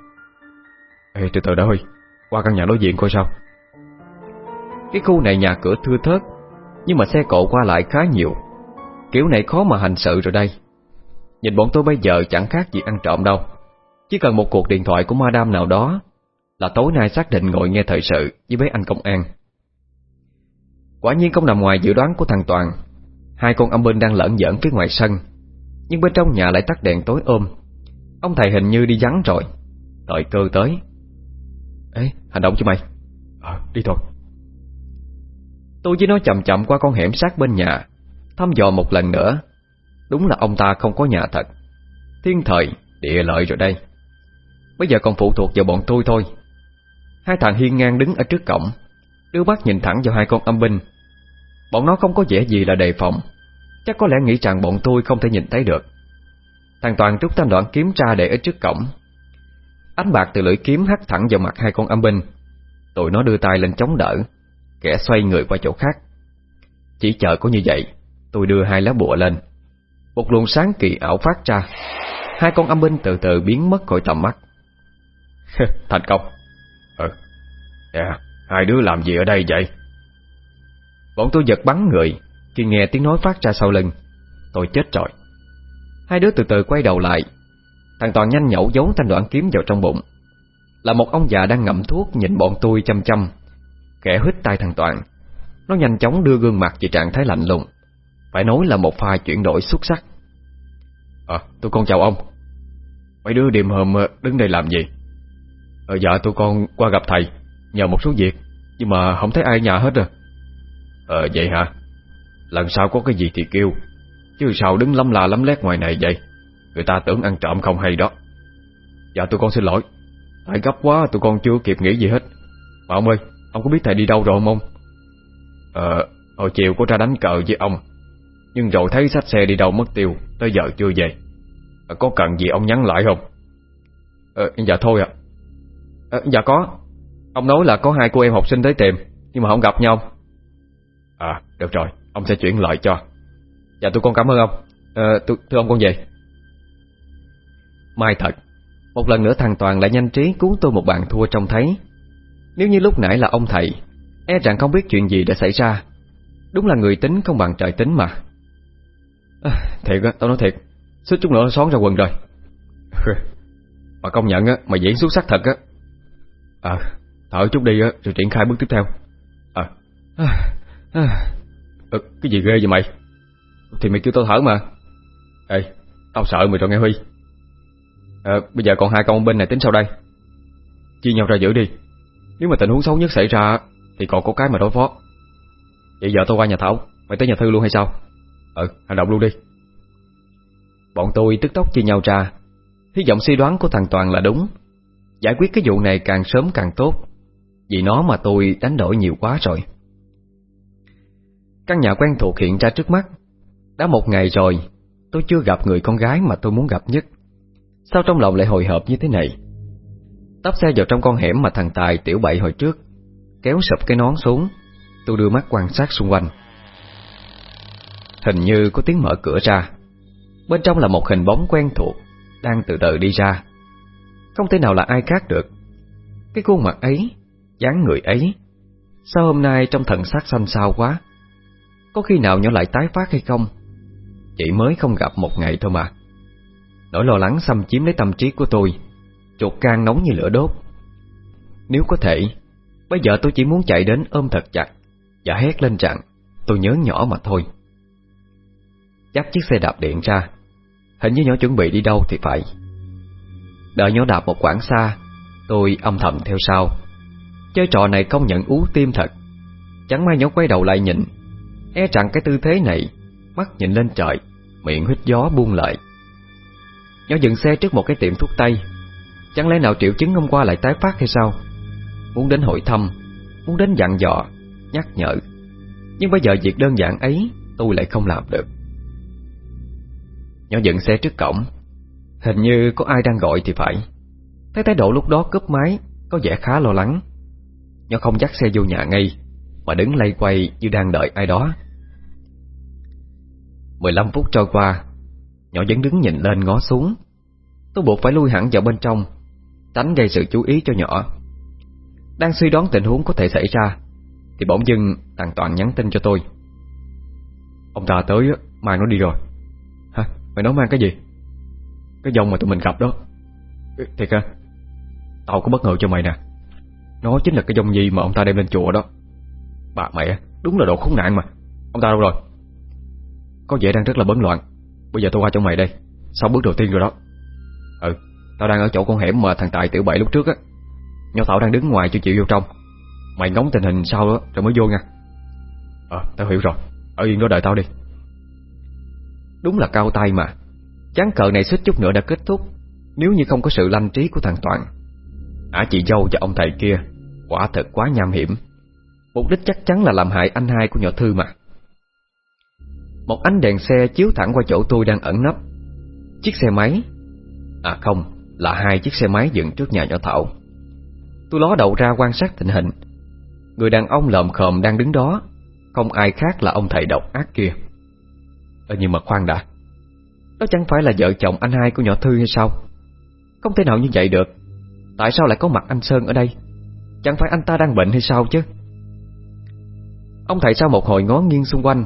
Ê, từ từ đã ơi. Qua căn nhà đối diện coi sao. Cái khu này nhà cửa thưa thớt Nhưng mà xe cộ qua lại khá nhiều. Kiểu này khó mà hành sự rồi đây. Nhìn bọn tôi bây giờ chẳng khác gì ăn trộm đâu. Chỉ cần một cuộc điện thoại của madam nào đó Là tối nay xác định ngồi nghe thời sự Với mấy anh công an. Quả nhiên không nằm ngoài dự đoán của thằng Toàn. Hai con âm binh đang lẫn giỡn phía ngoài sân Nhưng bên trong nhà lại tắt đèn tối ôm. Ông thầy hình như đi vắng rồi. Đợi cơ tới. Ê, hành động chứ mày. Ờ, đi thôi. Tôi với nó chậm chậm qua con hẻm sát bên nhà Thăm dò một lần nữa Đúng là ông ta không có nhà thật. Thiên thời, địa lợi rồi đây. Bây giờ còn phụ thuộc vào bọn tôi thôi. Hai thằng hiên ngang đứng ở trước cổng. Đưa mắt nhìn thẳng vào hai con âm binh. Bọn nó không có vẻ gì là đề phòng. Chắc có lẽ nghĩ rằng bọn tôi không thể nhìn thấy được. Thằng Toàn rút thanh đoạn kiếm ra để ở trước cổng. Ánh bạc từ lưỡi kiếm hắt thẳng vào mặt hai con âm binh. Tụi nó đưa tay lên chống đỡ Kẻ xoay người qua chỗ khác. Chỉ chờ có như vậy Tôi đưa hai lá bùa lên. Một luồng sáng kỳ ảo phát ra. Hai con âm binh từ từ biến mất khỏi tầm mắt. Thành công. Ừ yeah, Hai đứa làm gì ở đây vậy? Bọn tôi giật bắn người Khi nghe tiếng nói phát ra sau lưng. Tôi chết rồi. Hai đứa từ từ quay đầu lại. Thằng Toàn nhanh nhẩu giấu thanh đoạn kiếm vào trong bụng. Là một ông già đang ngậm thuốc Nhìn bọn tôi chăm chăm. Kẻ hít tay thằng Toàn. Nó nhanh chóng đưa gương mặt về trạng thái lạnh lùng phải nói là một pha chuyển đổi xuất sắc. À tôi con chào ông. Mấy đứa điềm hôm ờ, đứng đây làm gì? Ờ dạ tôi con qua gặp thầy, Nhờ một số việc, Nhưng mà không thấy ai ở nhà hết rồi Ờ vậy hả? Lần sau có cái gì thì kêu, Chứ sao đứng lắm là lắm lét ngoài này vậy? Người ta tưởng ăn trộm không hay đó. Dạ tụi con xin lỗi. Tại gấp quá, tụi con chưa kịp nghĩ gì hết. Mà ông ơi, Ông có biết thầy đi đâu rồi không ông? Ờ Hồi chiều có ra đánh cờ với ông. Nhưng rồi thấy sách xe đi đâu mất tiêu Tới giờ chưa về. À, Có cần gì ông nhắn lại không? À, dạ thôi ạ. À. Dạ có. Ông nói là có hai cô em học sinh tới tìm Nhưng mà không gặp nhau. À được rồi Ông sẽ chuyển lại cho. Dạ tôi con cảm ơn ông. Ờ, à, tôi, Thưa ông con về. Mai thật Một lần nữa thằng Toàn lại nhanh trí cứu tôi một bạn thua trông thấy. Nếu như lúc nãy là ông thầy E rằng không biết chuyện gì đã xảy ra. Đúng là người tính không bằng trời tính mà à, Thiệt á, tao nói thiệt xích chút nữa xón ra quần rồi. Mà công nhận á, mà diễn xuất sắc thật á. À, thở chút đi á, rồi triển khai bước tiếp theo. À, à, à. Ừ, cái gì ghê vậy mày? Thì mày kêu tao thở mà. Ê, tao sợ mày rồi nghe Huy. À, Bây giờ còn hai con bên này tính sau đây. Chia nhau ra giữ đi. Nếu mà tình huống xấu nhất xảy ra Thì còn có cái mà đối phó. Vậy giờ tao qua nhà Thảo Mày tới nhà Thư luôn hay sao? Ừ, hành động luôn đi. Bọn tôi tức tốc chia nhau ra. Hy vọng suy đoán của thằng Toàn là đúng. Giải quyết cái vụ này càng sớm càng tốt. Vì nó mà tôi đánh đổi nhiều quá rồi. Căn nhà quen thuộc hiện ra trước mắt. Đã một ngày rồi Tôi chưa gặp người con gái mà tôi muốn gặp nhất. Sao trong lòng lại hồi hộp như thế này? Tắp xe vào trong con hẻm mà thằng Tài tiểu bậy hồi trước Kéo sập cái nón xuống. Tôi đưa mắt quan sát xung quanh. Hình như có tiếng mở cửa ra. Bên trong là một hình bóng quen thuộc, Đang từ từ đi ra. Không thể nào là ai khác được. Cái khuôn mặt ấy, dáng người ấy, Sao hôm nay trong thần sắc xanh xao quá? Có khi nào nhỏ lại tái phát hay không? Chỉ mới không gặp một ngày thôi mà. Nỗi lo lắng xâm chiếm lấy tâm trí của tôi, Chuột can nóng như lửa đốt. Nếu có thể, Bây giờ tôi chỉ muốn chạy đến ôm thật chặt Và hét lên rằng Tôi nhớ nhỏ mà thôi. Dắt chiếc xe đạp điện ra. Hình như nhỏ chuẩn bị đi đâu thì phải. Đợi nhỏ đạp một quãng xa, Tôi âm thầm theo sau. Chơi trò này công nhận ú tim thật. Chẳng may nhỏ quay đầu lại nhìn E rằng cái tư thế này, Mắt nhìn lên trời, Miệng hít gió buông lại. Nhỏ dừng xe trước một cái tiệm thuốc tây. Chẳng lẽ nào triệu chứng hôm qua lại tái phát hay sao? Muốn đến hội thăm, Muốn đến dặn dò, Nhắc nhở. Nhưng bây giờ việc đơn giản ấy, Tôi lại không làm được. Nhỏ dựng xe trước cổng. Hình như có ai đang gọi thì phải. Thấy thái độ lúc đó cướp máy, Có vẻ khá lo lắng. Nhỏ không dắt xe vô nhà ngay, Mà đứng lay quay như đang đợi ai đó. 15 phút trôi qua, Nhỏ vẫn đứng nhìn lên ngó xuống. Tôi buộc phải lui hẳn vào bên trong, Tránh gây sự chú ý cho nhỏ. Đang suy đoán tình huống có thể xảy ra, Thì bỗng dưng thằng Toàn nhắn tin cho tôi. Ông ta tới mai nó đi rồi. Mày nói mang cái gì? Cái dòng mà tụi mình gặp đó. Thiệt hả? Tao có bất ngờ cho mày nè. Nó chính là cái dòng gì mà ông ta đem lên chùa đó. Bà mẹ, Đúng là đồ khốn nạn mà. Ông ta đâu rồi? Có vẻ đang rất là bấn loạn. Bây giờ tôi qua cho mày đây. Sau bước đầu tiên rồi đó. Ừ Tao đang ở chỗ con hẻm mà thằng Tài tiểu bậy lúc trước á. Nho Thảo đang đứng ngoài chưa chịu vô trong. Mày ngóng tình hình sau đó rồi mới vô nha. Ờ tao hiểu rồi. Ở yên đó đợi tao đi. Đúng là cao tay mà. Chán cờ này xích chút nữa đã kết thúc Nếu như không có sự lanh trí của thằng Toàn. Ả chị dâu và ông thầy kia Quả thật quá nham hiểm. Mục đích chắc chắn là làm hại anh hai của nhỏ Thư mà. Một ánh đèn xe chiếu thẳng qua chỗ tôi đang ẩn nấp. Chiếc xe máy À không, là hai chiếc xe máy dựng trước nhà nhỏ Thảo. Tôi ló đầu ra quan sát tình hình. Người đàn ông lợm khờm đang đứng đó Không ai khác là ông thầy độc ác kia ờ, Nhưng mà khoan đã. Đó chẳng phải là vợ chồng anh hai của nhỏ Thư hay sao? Không thể nào như vậy được. Tại sao lại có mặt anh Sơn ở đây? Chẳng phải anh ta đang bệnh hay sao chứ? Ông thầy sau một hồi ngó nghiêng xung quanh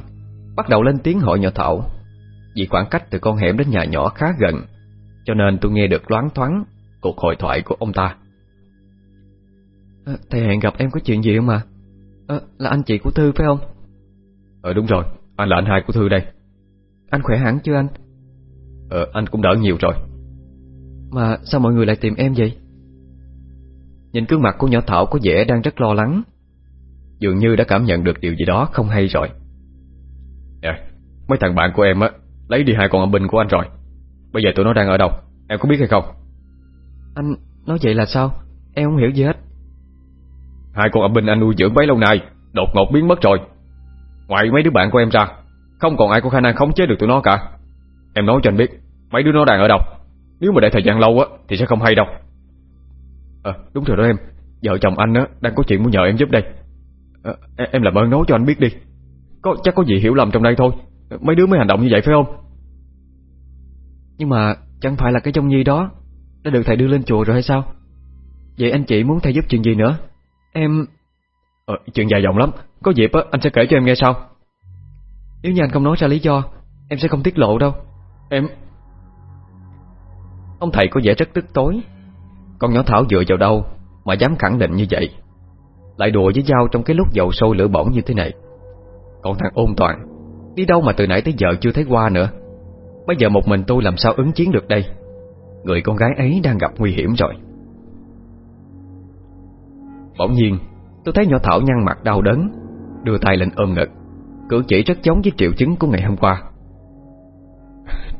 Bắt đầu lên tiếng hỏi nhỏ Thảo. Vì khoảng cách từ con hẻm đến nhà nhỏ khá gần Cho nên tôi nghe được loáng thoáng Cuộc hội thoại của ông ta. À, Thầy hẹn gặp em có chuyện gì không mà à, ờ, Là anh chị của Thư phải không? Ờ đúng rồi Anh là anh hai của Thư đây. Anh khỏe hẳn chưa anh? Ờ anh cũng đỡ nhiều rồi. Mà sao mọi người lại tìm em vậy? Nhìn gương mặt của nhỏ Thảo có vẻ đang rất lo lắng. Dường như đã cảm nhận được điều gì đó không hay rồi. Nè Mấy thằng bạn của em á Lấy đi hai con âm binh của anh rồi. Bây giờ tụi nó đang ở đâu? Em có biết hay không? Anh nói vậy là sao? Em không hiểu gì hết. Hai con âm binh anh nuôi dưỡng bấy lâu nay Đột ngột biến mất rồi. Ngoài mấy đứa bạn của em ra Không còn ai có khả năng khống chế được tụi nó cả. Em nói cho anh biết Mấy đứa nó đang ở đâu. Nếu mà để thời gian lâu á Thì sẽ không hay đâu. Ờ đúng rồi đó em. Vợ chồng anh á đang có chuyện muốn nhờ em giúp đây. À, Em làm ơn nói cho anh biết đi. Có Chắc có gì hiểu lầm trong đây thôi. Mấy đứa mới hành động như vậy phải không? Nhưng mà chẳng phải là cái trong nhi đó Đã được thầy đưa lên chùa rồi hay sao? Vậy anh chị muốn thầy giúp chuyện gì nữa? Em ờ, Chuyện dài dòng lắm. Có dịp á anh sẽ kể cho em nghe sau Nếu như anh không nói ra lý do Em sẽ không tiết lộ đâu. Em Ông thầy có vẻ rất tức tối. Con nhỏ Thảo dựa vào đâu Mà dám khẳng định như vậy? Lại đùa với dao trong cái lúc dầu sôi lửa bỏng như thế này. Còn thằng ôn toàn Đi đâu mà từ nãy tới giờ chưa thấy qua nữa? Bây giờ một mình tôi làm sao ứng chiến được đây? Người con gái ấy đang gặp nguy hiểm rồi. Bỗng nhiên Tôi thấy nhỏ Thảo nhăn mặt đau đớn Đưa tay lên ôm ngực Cử chỉ rất giống với triệu chứng của ngày hôm qua.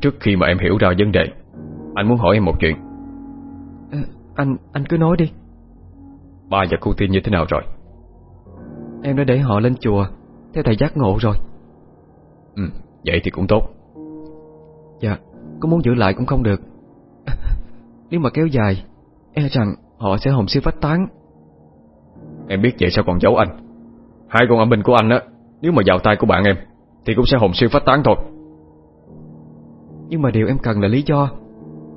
Trước khi mà em hiểu ra vấn đề Anh muốn hỏi em một chuyện. À, Anh anh cứ nói đi. Ba và cô Tiên như thế nào rồi? Em đã để họ lên chùa Theo thầy giác ngộ rồi. Ừ vậy thì cũng tốt. Dạ Có muốn giữ lại cũng không được. Nếu mà kéo dài E rằng họ sẽ hồn siêu phách tán. Em biết vậy sao còn giấu anh? Hai con âm binh của anh á Nếu mà vào tay của bạn em Thì cũng sẽ hồn siêu phách tán thôi. Nhưng mà điều em cần là lý do.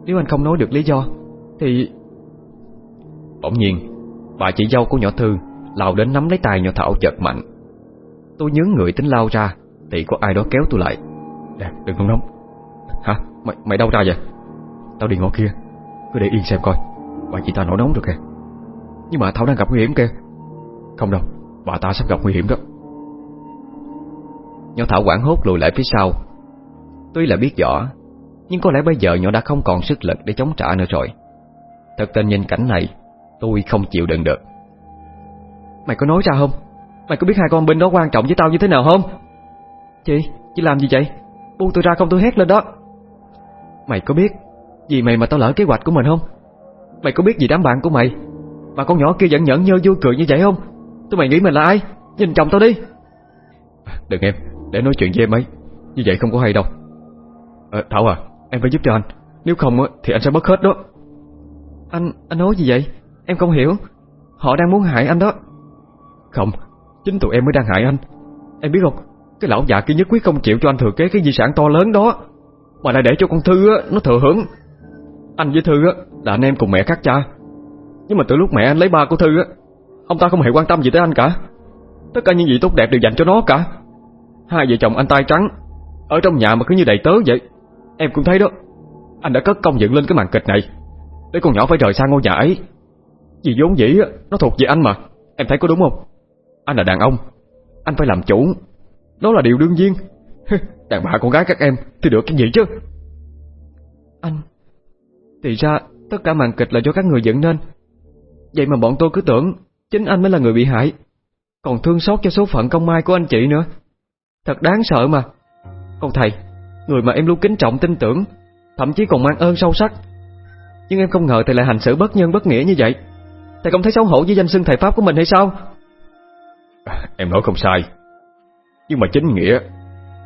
Nếu anh không nói được lý do Thì Bỗng nhiên Bà chị dâu của nhỏ Thư lao đến nắm lấy tay nhỏ Thảo chợt mạnh. Tôi nhướng người tính lao ra Thì có ai đó kéo tôi lại. Nè đừng nóng nóng. Hả? Mày, mày đâu ra vậy? Tao đi ngõ kia Cứ để yên xem coi. Bà chị ta nổi nóng rồi kìa. Nhưng mà Thảo đang gặp nguy hiểm kìa. Không đâu Bà ta sắp gặp nguy hiểm đó Nhỏ Thảo quảng hốt lùi lại phía sau. Tuy là biết rõ Nhưng có lẽ bây giờ nhỏ đã không còn sức lực để chống trả nữa rồi. Thật tình nhìn cảnh này Tôi không chịu đựng được. Mày có nói ra không? Mày có biết hai con binh đó quan trọng với tao như thế nào không? Chị, chị làm gì vậy? Buông tôi ra không tôi hét lên đó. Mày có biết Vì mày mà tao lỡ kế hoạch của mình không? Mày có biết gì đám bạn của mày Mà con nhỏ kia vẫn nhẫn nhơ vui cười như vậy không? Tụi mày nghĩ mình là ai? Nhìn chồng tao đi. Đừng em Để nói chuyện với em ấy. Như vậy không có hay đâu. À, Thảo à Em phải giúp cho anh. Nếu không thì anh sẽ mất hết đó. Anh anh nói gì vậy? Em không hiểu. Họ đang muốn hại anh đó. Không Chính tụi em mới đang hại anh. Em biết không Cái lão già kia nhất quyết không chịu cho anh thừa kế cái di sản to lớn đó. Mà lại để cho con Thư á, nó thừa hưởng. Anh với Thư á, là anh em cùng mẹ khác cha. Nhưng mà từ lúc mẹ anh lấy ba của Thư á, Ông ta không hề quan tâm gì tới anh cả. Tất cả những gì tốt đẹp đều dành cho nó cả Hai vợ chồng anh tay trắng. Ở trong nhà mà cứ như đầy tớ vậy. Em cũng thấy đó. Anh đã cất công dựng lên cái màn kịch này. Để con nhỏ phải rời xa ngôi nhà ấy. Vì vốn dĩ nó thuộc về anh mà. Em thấy có đúng không? Anh là đàn ông. Anh phải làm chủ. Đó là điều đương nhiên. Đàn bà con gái các em thì được cái gì chứ? Anh, Thì ra tất cả màn kịch là do các người dựng nên. Vậy mà bọn tôi cứ tưởng Chính anh mới là người bị hại. Còn thương xót cho số phận công mai của anh chị nữa. Thật đáng sợ mà. Ông thầy Người mà em luôn kính trọng tin tưởng Thậm chí còn mang ơn sâu sắc. Nhưng em không ngờ thầy lại hành xử bất nhân bất nghĩa như vậy. Thầy không thấy xấu hổ với danh xưng thầy Pháp của mình hay sao? Em nói không sai. Nhưng mà chính nghĩa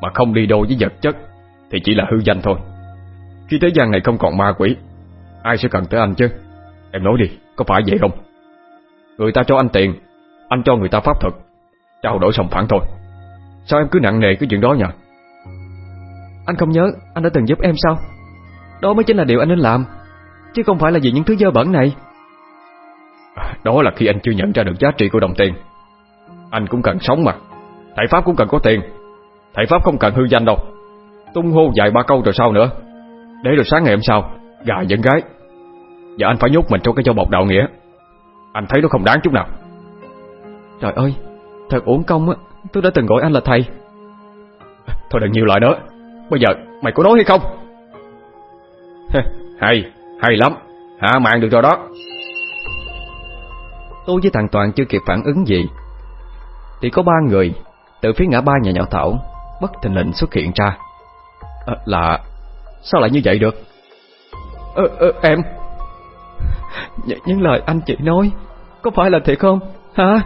Mà không đi đôi với vật chất Thì chỉ là hư danh thôi. Khi thế gian này không còn ma quỷ Ai sẽ cần tới anh chứ? Em nói đi, có phải vậy không? Người ta cho anh tiền Anh cho người ta pháp thuật Trao đổi sòng phản thôi. Sao em cứ nặng nề cái chuyện đó nhỉ Anh không nhớ anh đã từng giúp em sao? Đó mới chính là điều anh nên làm Chứ không phải là vì những thứ dơ bẩn này. Đó là khi anh chưa nhận ra được giá trị của đồng tiền. Anh cũng cần sống mà. Thầy Pháp cũng cần có tiền. Thầy Pháp không cần hư danh đâu. Tung hô vài ba câu rồi sao nữa? Để rồi sáng ngày hôm sau Gà dẫn gái. Và anh phải nhốt mình trong cái châu bọc đạo nghĩa. Anh thấy nó không đáng chút nào. Trời ơi Thật uổng công á Tôi đã từng gọi anh là thầy. Thôi đừng nhiều lời nữa. Bây giờ mày có nói hay không? Hay Hay lắm. Hạ mạng được rồi đó. Tôi với thằng Toàn chưa kịp phản ứng gì. Thì có ba người Từ phía ngã ba nhà nhỏ Thảo Bất thình lình xuất hiện ra. À, Là Sao lại như vậy được? À, à, Em. Nh Những lời anh chị nói Có phải là thiệt không? Hả?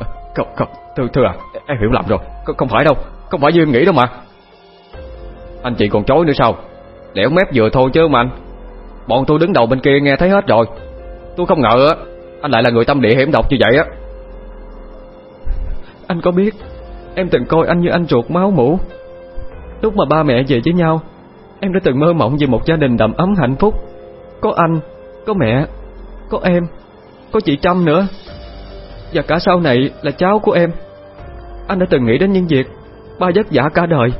À, Không không Thưa thưa à Em hiểu lầm rồi. Không, không phải đâu. Không phải như em nghĩ đâu mà. Anh chị còn chối nữa sao? Lẻo mép vừa thôi chứ mà anh. Bọn tôi đứng đầu bên kia nghe thấy hết rồi. Tôi không ngờ á Anh lại là người tâm địa hiểm độc như vậy á. Anh có biết Em từng coi anh như anh ruột máu mũ Lúc mà ba mẹ về với nhau Em đã từng mơ mộng về một gia đình đầm ấm hạnh phúc. Có anh Có mẹ Có em Có chị Trâm nữa. Và cả sau này là cháu của em. Anh đã từng nghĩ đến những việc Ba vất vả cả đời,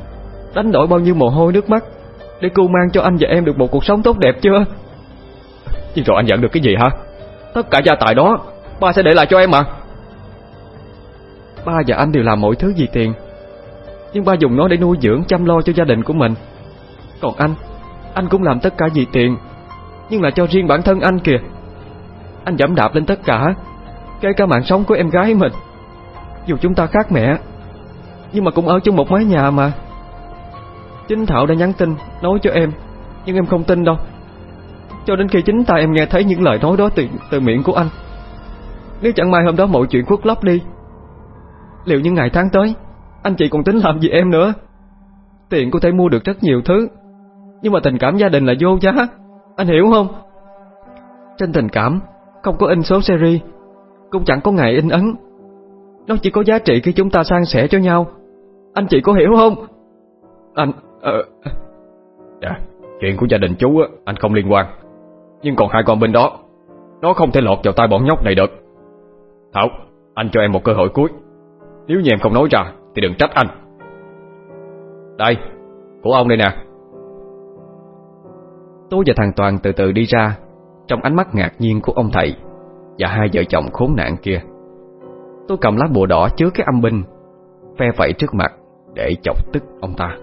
Đánh đổi bao nhiêu mồ hôi nước mắt Để cưu mang cho anh và em được một cuộc sống tốt đẹp chưa? Nhưng rồi anh nhận được cái gì hả? Tất cả gia tài đó, Ba sẽ để lại cho em mà. Ba và anh đều làm mọi thứ vì tiền, Nhưng ba dùng nó để nuôi dưỡng, chăm lo cho gia đình của mình. Còn anh Anh cũng làm tất cả vì tiền, Nhưng là cho riêng bản thân anh kìa. Anh giảm đạp lên tất cả, Kể cả mạng sống của em gái mình. Dù chúng ta khác mẹ Nhưng mà cũng ở chung một mái nhà mà. Chính Thảo đã nhắn tin Nói cho em Nhưng em không tin đâu. Cho đến khi chính ta em nghe thấy những lời nói đó từ, từ miệng của anh. Nếu chẳng may hôm đó mọi chuyện khuất lấp đi Liệu những ngày tháng tới Anh chị còn tính làm gì em nữa? Tiền có thể mua được rất nhiều thứ Nhưng mà tình cảm gia đình là vô giá. Anh hiểu không? Trên tình cảm Không có in số series Cũng chẳng có ngày in ấn. Nó chỉ có giá trị khi chúng ta san sẻ cho nhau. Anh chị có hiểu không? Anh ờ... Dạ Chuyện của gia đình chú á, anh không liên quan. Nhưng còn hai con bên đó Nó không thể lọt vào tay bọn nhóc này được. Thảo Anh cho em một cơ hội cuối. Nếu như em không nói ra Thì đừng trách anh. Đây Của ông đây nè. Tôi và thằng Toàn từ từ đi ra. Trong ánh mắt ngạc nhiên của ông thầy Và hai vợ chồng khốn nạn kia Tôi cầm lá bùa đỏ chứa cái âm binh, Phe phẩy trước mặt Để chọc tức ông ta.